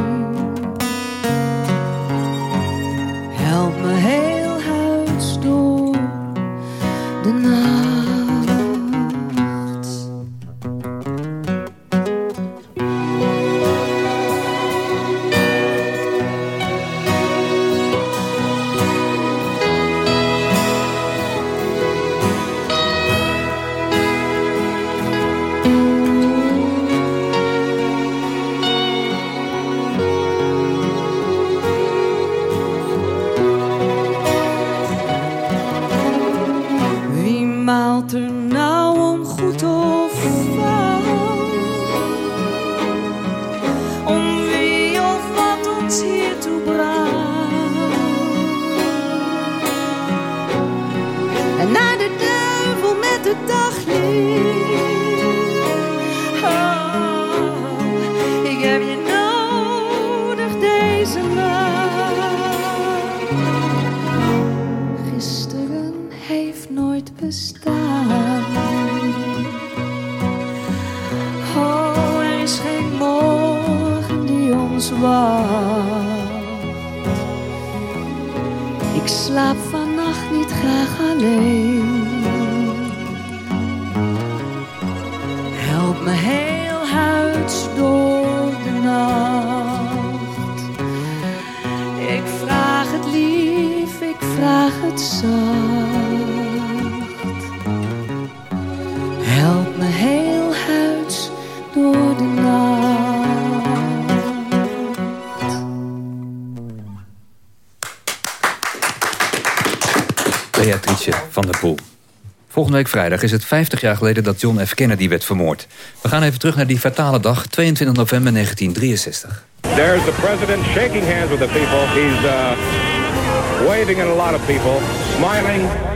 Vrijdag is het 50 jaar geleden dat John F. Kennedy werd vermoord. We gaan even terug naar die fatale dag, 22 november 1963. There's the president shaking hands with the people. He's uh, waving at a lot of people, smiling.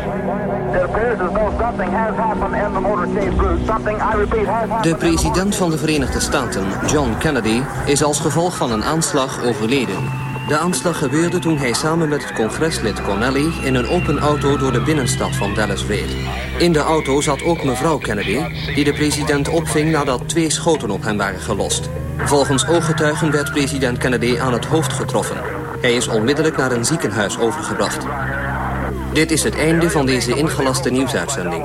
De president van de Verenigde Staten, John Kennedy, is als gevolg van een aanslag overleden. De aanslag gebeurde toen hij samen met het congreslid Connelly in een open auto door de binnenstad van Dallas reed. In de auto zat ook mevrouw Kennedy, die de president opving nadat twee schoten op hem waren gelost. Volgens ooggetuigen werd president Kennedy aan het hoofd getroffen. Hij is onmiddellijk naar een ziekenhuis overgebracht. Dit is het einde van deze ingelaste nieuwsuitzending.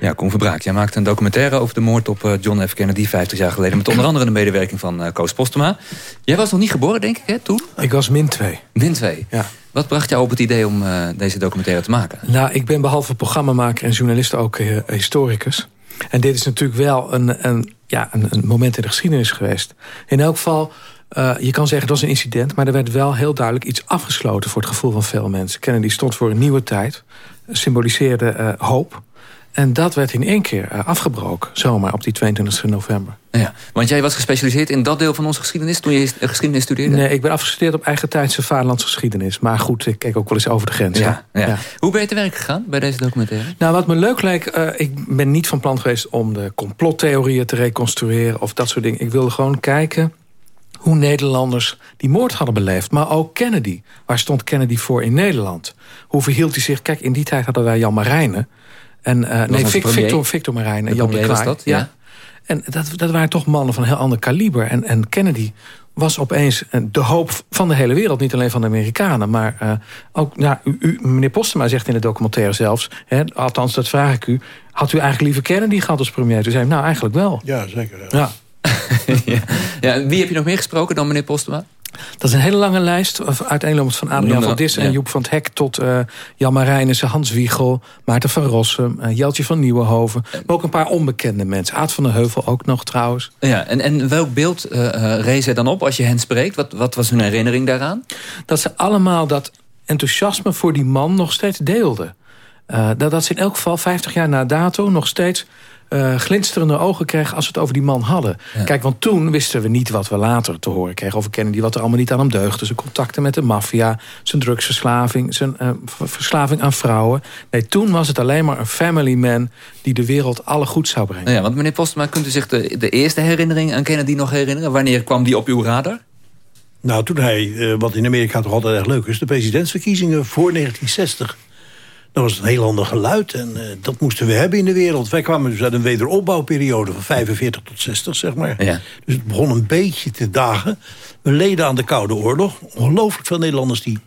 Ja, Koen Verbraak, jij maakte een documentaire over de moord op eh, John F. Kennedy... 50 jaar geleden, met onder andere de medewerking van uh, Koos Postema. Jij was nog niet geboren, denk ik, hè, toen? Ik was min 2. Min 2? Ja. Wat bracht jou op het idee om uh, deze documentaire te maken? Nou, ik ben behalve programmamaker en journalist ook uh, historicus. En dit is natuurlijk wel een, een, ja, een, een, moment in de geschiedenis geweest. In elk geval, uh, je kan zeggen dat was een incident... maar er werd wel heel duidelijk iets afgesloten voor het gevoel van veel mensen. Kennedy stond voor een nieuwe tijd, symboliseerde hoop... En dat werd in één keer uh, afgebroken, zomaar op die 22 november. Ja, want jij was gespecialiseerd in dat deel van onze geschiedenis... toen je geschiedenis studeerde? Nee, ik ben afgestudeerd op eigen tijdse vaderlandse geschiedenis. Maar goed, ik keek ook wel eens over de grens. Ja, ja. ja. Hoe ben je te werk gegaan bij deze documentaire? Nou, wat me leuk leek... Uh, ik ben niet van plan geweest om de complottheorieën te reconstrueren... of dat soort dingen. Ik wilde gewoon kijken hoe Nederlanders die moord hadden beleefd. Maar ook Kennedy. Waar stond Kennedy voor in Nederland? Hoe verhield hij zich? Kijk, in die tijd hadden wij Jan Marijnen... En, uh, nee, Victor, Victor, Victor Marijn en Jan de Klaai. Dat, ja. ja. En dat, dat waren toch mannen van een heel ander kaliber. En, en Kennedy was opeens de hoop van de hele wereld. Niet alleen van de Amerikanen. Maar uh, ook, nou, u, u, meneer Postema zegt in de documentaire zelfs... Hè, althans, dat vraag ik u... had u eigenlijk liever Kennedy gehad als premier? Toen zei hij, nou, eigenlijk wel. Ja, zeker. Ja. ja. *laughs* ja. ja. Wie heb je nog meer gesproken dan meneer Postema? Dat is een hele lange lijst. Uiteenlopend van Adriaan van Dis en ja. Joep van het Hek... tot uh, Jan Marijnissen, Hans Wiegel, Maarten van Rossum... Uh, Jeltje van Nieuwenhoven. Maar ook een paar onbekende mensen. Aad van der Heuvel ook nog trouwens. Ja, en, en welk beeld uh, rees hij dan op als je hen spreekt? Wat, wat was hun herinnering daaraan? Dat ze allemaal dat enthousiasme voor die man nog steeds deelden. dat, dat ze in elk geval 50 jaar na dato nog steeds... Uh, glinsterende ogen kregen als we het over die man hadden. Ja. Kijk, want toen wisten we niet wat we later te horen kregen over Kennedy... wat er allemaal niet aan hem deugde. Zijn contacten met de maffia, zijn drugsverslaving... zijn uh, verslaving aan vrouwen. Nee, toen was het alleen maar een family man... die de wereld alle goed zou brengen. Ja, want meneer Postma, kunt u zich de, de eerste herinnering aan Kennedy nog herinneren? Wanneer kwam die op uw radar? Nou, toen hij, uh, wat in Amerika toch altijd erg leuk is... de presidentsverkiezingen voor 1960... Dat was een heel ander geluid en uh, dat moesten we hebben in de wereld. Wij kwamen dus uit een wederopbouwperiode van 45 tot 60, zeg maar. Ja. Dus het begon een beetje te dagen. We leden aan de Koude Oorlog. Ongelooflijk veel Nederlanders die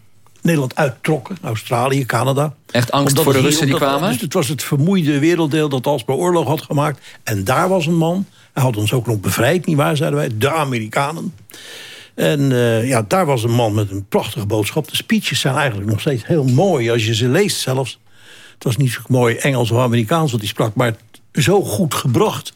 Nederland uittrokken. Australië, Canada. Echt angst Omdat voor de Russen die kwamen? Dus het was het vermoeide werelddeel dat alsmaar oorlog had gemaakt. En daar was een man. Hij had ons ook nog bevrijd, nietwaar, zeiden wij. De Amerikanen. En uh, ja, daar was een man met een prachtige boodschap. De speeches zijn eigenlijk nog steeds heel mooi als je ze leest zelfs. Het was niet zo mooi Engels of Amerikaans wat hij sprak... maar zo goed gebracht.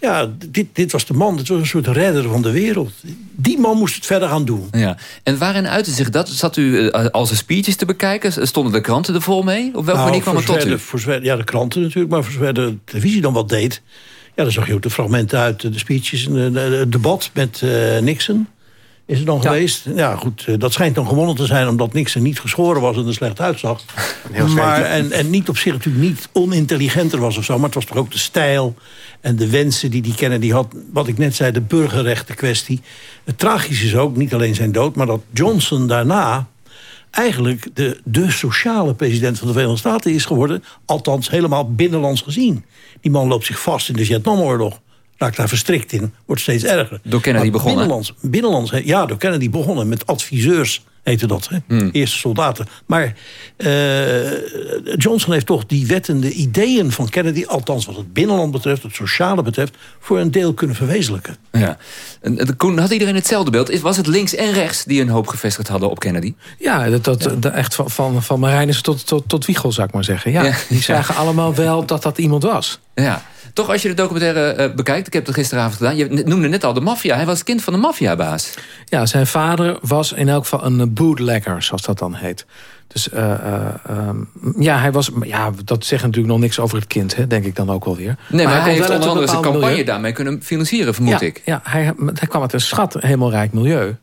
Ja, dit, dit was de man, dit was een soort redder van de wereld. Die man moest het verder gaan doen. Ja. En waarin uitte zich dat? Zat u uh, al zijn speeches te bekijken? Stonden de kranten er vol mee? Op welke nou, manier kwam het tot de, u? Voor ja, de kranten natuurlijk, maar voor de televisie dan wat deed... ja, dan zag je ook de fragmenten uit de speeches... het debat met uh, Nixon is het dan ja. geweest. Ja, goed, dat schijnt dan gewonnen te zijn... omdat Nixon niet geschoren was en er slecht uitzag. Heel maar, en, en niet op zich natuurlijk niet onintelligenter was of zo... maar het was toch ook de stijl en de wensen die die Kennedy had. Wat ik net zei, de burgerrechten kwestie. Het tragische is ook, niet alleen zijn dood... maar dat Johnson daarna eigenlijk de, de sociale president van de Verenigde Staten is geworden. Althans, helemaal binnenlands gezien. Die man loopt zich vast in de Vietnamoorlog raakt daar verstrikt in, wordt steeds erger. Door Kennedy maar begonnen? Binnenlands, binnenlands, ja, door Kennedy begonnen. Met adviseurs heette dat, hè? Hmm. eerste soldaten. Maar uh, Johnson heeft toch die wettende ideeën van Kennedy... althans wat het binnenland betreft, het sociale betreft... voor een deel kunnen verwezenlijken. Ja. En, Koen, had iedereen hetzelfde beeld? Was het links en rechts die een hoop gevestigd hadden op Kennedy? Ja, dat, dat, ja. echt van, van, van Marijnissen tot, tot, tot Wiegel, zou ik maar zeggen. Ja, ja. Die zagen allemaal wel dat dat iemand was. Ja. Toch, als je de documentaire uh, bekijkt, ik heb het gisteravond gedaan... je noemde net al de maffia, hij was kind van de maffiabaas. Ja, zijn vader was in elk geval een bootlegger, zoals dat dan heet. Dus uh, uh, um, ja, hij was, ja, dat zegt natuurlijk nog niks over het kind, hè, denk ik dan ook wel weer. Nee, maar, maar hij, heeft onder andere zijn campagne milieu. daarmee kunnen financieren, vermoed ja, ik. Ja, hij, hij kwam uit een schat, helemaal rijk milieu.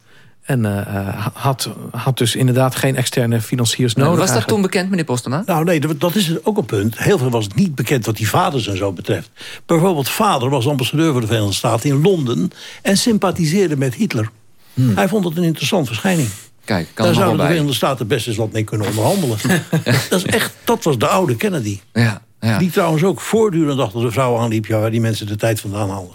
En uh, had, had dus inderdaad geen externe financiers nodig. Was dat eigenlijk. toen bekend, meneer Postema? Nou nee, dat is ook een punt. Heel veel was niet bekend wat die vaders en zo betreft. Bijvoorbeeld vader was ambassadeur voor de Verenigde Staten in Londen... en sympathiseerde met Hitler. Hmm. Hij vond het een interessant verschijning. Kijk, kan Daar zouden de. Verenigde Staten best eens wat mee kunnen onderhandelen. *laughs* dat, is echt, dat was de oude Kennedy. Ja. Ja. Die trouwens ook voortdurend achter de vrouw aanliep... Ja, waar die mensen de tijd vandaan *laughs*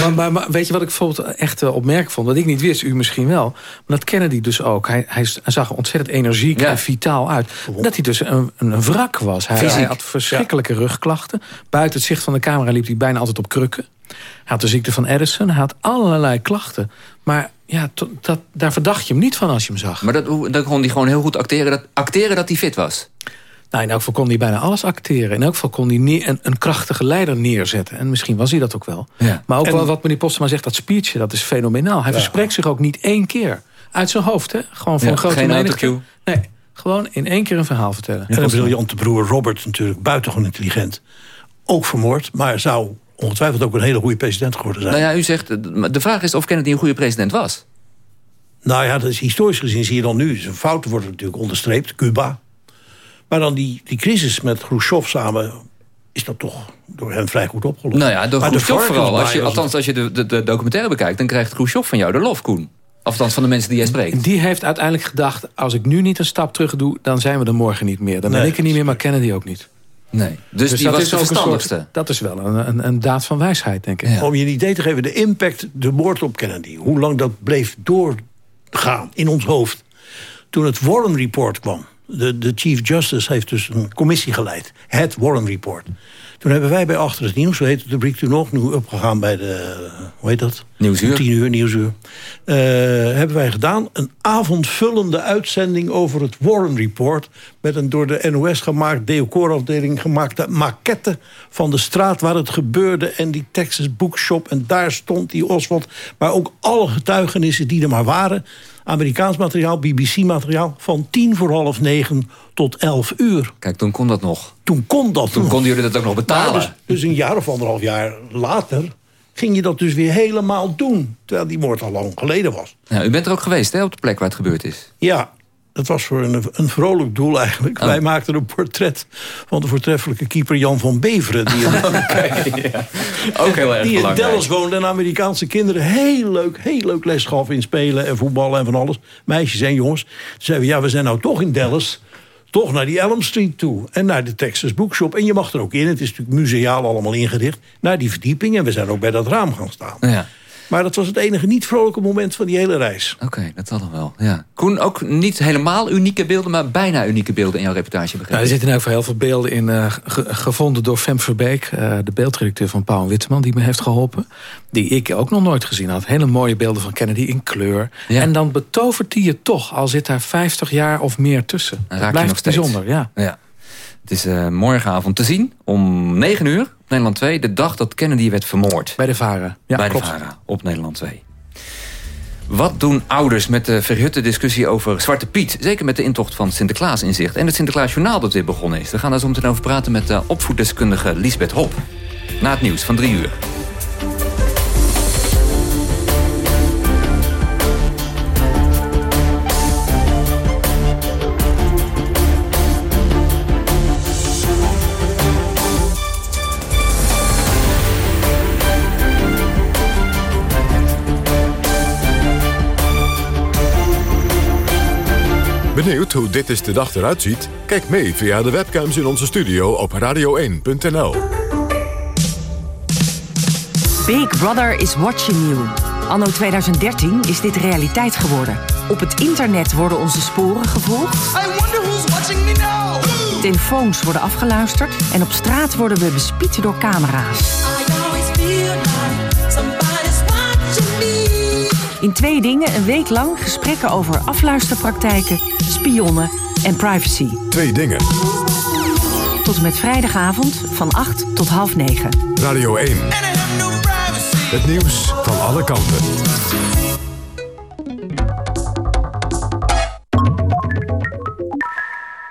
maar, maar, maar weet je wat ik bijvoorbeeld echt uh, opmerkelijk vond? Wat ik niet wist, u misschien wel. Maar dat Kennedy dus ook. Hij, hij, zag er ontzettend energiek en vitaal uit. Dat hij dus een, een wrak was. Hij, hij had verschrikkelijke rugklachten. Buiten het zicht van de camera liep hij bijna altijd op krukken. Hij had de ziekte van Edison. Hij had allerlei klachten. Maar ja, dat, daar verdacht je hem niet van als je hem zag. Maar dat, dan kon hij gewoon heel goed acteren dat, acteren dat hij fit was? Nou, in elk geval kon hij bijna alles acteren. In elk geval kon hij neer, een, een, krachtige leider neerzetten. En misschien was hij dat ook wel. Ja. Maar ook wel wat meneer Postema zegt, dat speechje, dat is fenomenaal. Hij verspreekt zich ook niet één keer. Uit zijn hoofd, hè? Gewoon voor ja, een grote geen menigte. Nee, gewoon in één keer een verhaal vertellen. En een briljante broer Robert natuurlijk, buitengewoon intelligent. Ook vermoord, maar zou ongetwijfeld ook een hele goede president geworden zijn. Nou ja, u zegt, de vraag is of Kennedy een goede president was. Nou ja, dat is historisch gezien zie je dan nu. Zijn fouten worden natuurlijk onderstreept. Cuba. Maar dan die, die crisis met Khrushchev samen is dat toch door hem vrij goed opgelost. Nou ja, door maar Khrushchev vooral. Als je, althans, als je de, de, de, documentaire bekijkt... dan krijgt Khrushchev van jou de lof, Koen. Althans, van de mensen die jij spreekt. Die heeft uiteindelijk gedacht... als ik nu niet een stap terug doe, dan zijn we er morgen niet meer. Dan ben Nee. ik er niet meer, maar Kennedy ook niet. Nee, dus, die was de ook een soort- verstandigste. dat is wel een, een, een daad van wijsheid, denk ik. Om je een idee te geven, de impact, de moord op Kennedy... hoe lang dat bleef doorgaan in ons hoofd. Toen het Warren Report kwam... De, de Chief Justice heeft dus een commissie geleid. Het Warren Report. Toen hebben wij bij Achter het Nieuws, zo heette de rubriek toen nog... nu opgegaan bij de, hoe heet dat? Nieuwsuur. Tien uur, Nieuwsuur. Eh, hebben wij gedaan een avondvullende uitzending over het Warren Report... met een door de NOS gemaakt, decorafdeling gemaakte maquette... van de straat waar het gebeurde en die Texas Bookshop... en daar stond die Oswald, maar ook alle getuigenissen die er maar waren... Amerikaans materiaal, BBC-materiaal... van tien voor half negen tot elf uur. Kijk, toen kon dat nog. Toen kon dat Toen nog. konden jullie dat ook nog betalen. Maar Dus, dus een jaar of anderhalf jaar later ging je dat dus weer helemaal doen. Terwijl die moord al lang geleden was. Ja, u bent er ook geweest, hè, op de plek waar het gebeurd is. Ja, dat was voor een, een vrolijk doel eigenlijk. Oh. Wij maakten een portret van de voortreffelijke keeper Jan van Beveren. Die, *laughs* *laughs* Ook heel erg die in belangrijk. Dallas woonde en Amerikaanse kinderen heel leuk, heel leuk les gaf in spelen en voetballen en van alles. Meisjes en jongens. Zeiden we, ja, we zijn nou toch in Dallas. Toch naar die Elm Street toe. En naar de Texas Bookshop. En je mag er ook in. Het is natuurlijk museaal allemaal ingericht. Naar die verdieping. En we zijn ook bij dat raam gaan staan. Ja. Maar dat was het enige niet vrolijke moment van die hele reis. Oké, dat zal dan wel. Ja. Koen, ook niet helemaal unieke beelden, maar bijna unieke beelden in jouw reportage begrepen. Nou, er zitten geval heel veel beelden in, eh, ge- gevonden door Fem Verbeek... eh, de beeldredacteur van Pauw en Witteman, die me heeft geholpen. Die ik ook nog nooit gezien had. Hele mooie beelden van Kennedy in kleur. En dan betovert hij je toch, al zit daar 50 jaar of meer tussen. Dat blijft nog bijzonder, ja. Ja. Het is eh, morgenavond te zien om 9 uur Nederland 2. De dag dat Kennedy werd vermoord. Bij de Varen. Ja, Bij klopt. de Vara op Nederland 2. Wat doen ouders met de verhutte discussie over Zwarte Piet? Zeker met de intocht van Sinterklaas in zicht. En het Sinterklaasjournaal dat weer begonnen is. We gaan daar zo meteen over praten met de opvoeddeskundige Lisbeth Hop. Na het nieuws van 3 uur. Benieuwd hoe dit is de dag eruit ziet? Kijk mee via de webcams in onze studio op radio1.nl. Big Brother is watching you. Anno 2013 is dit realiteit geworden. Op het internet worden onze sporen gevolgd. I wonder who's watching me now. Telefoons worden afgeluisterd. En op straat worden we bespied door camera's. In twee dingen een week lang gesprekken over afluisterpraktijken, spionnen en privacy. Twee dingen. Tot en met vrijdagavond van 8 tot half 9. Radio 1. Het nieuws van alle kanten.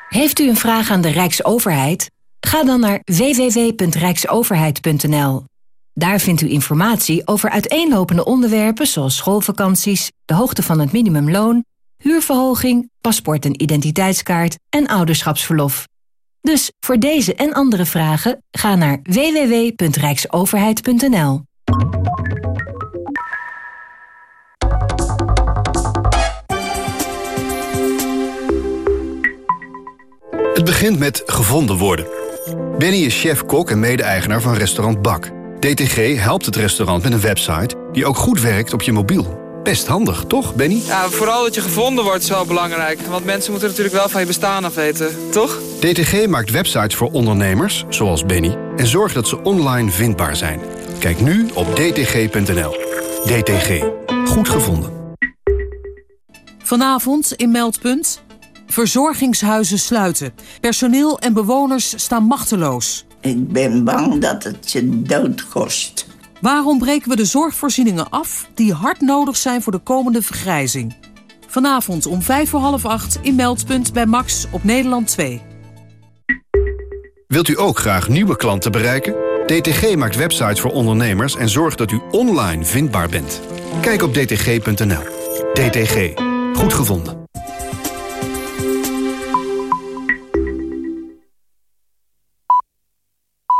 Heeft u een vraag aan de Rijksoverheid? Ga dan naar www.rijksoverheid.nl. Daar vindt u informatie over uiteenlopende onderwerpen zoals schoolvakanties, de hoogte van het minimumloon, huurverhoging, paspoort en identiteitskaart en ouderschapsverlof. Dus voor deze en andere vragen ga naar www.rijksoverheid.nl. Het begint met gevonden worden. Benny is chef-kok en mede-eigenaar van restaurant Bak. DTG helpt het restaurant met een website die ook goed werkt op je mobiel. Best handig, toch, Benny? Ja, vooral dat je gevonden wordt is wel belangrijk. Want mensen moeten natuurlijk wel van je bestaan af weten, toch? DTG maakt websites voor ondernemers, zoals Benny... en zorgt dat ze online vindbaar zijn. Kijk nu op dtg.nl. DTG. Goed gevonden. Vanavond in Meldpunt. Verzorgingshuizen sluiten. Personeel en bewoners staan machteloos. Ik ben bang dat het je dood kost. Waarom breken we de zorgvoorzieningen af die hard nodig zijn voor de komende vergrijzing? Vanavond om vijf voor half acht in Meldpunt bij Max op Nederland 2. Wilt u ook graag nieuwe klanten bereiken? DTG maakt websites voor ondernemers en zorgt dat u online vindbaar bent. Kijk op dtg.nl. DTG. Goed gevonden.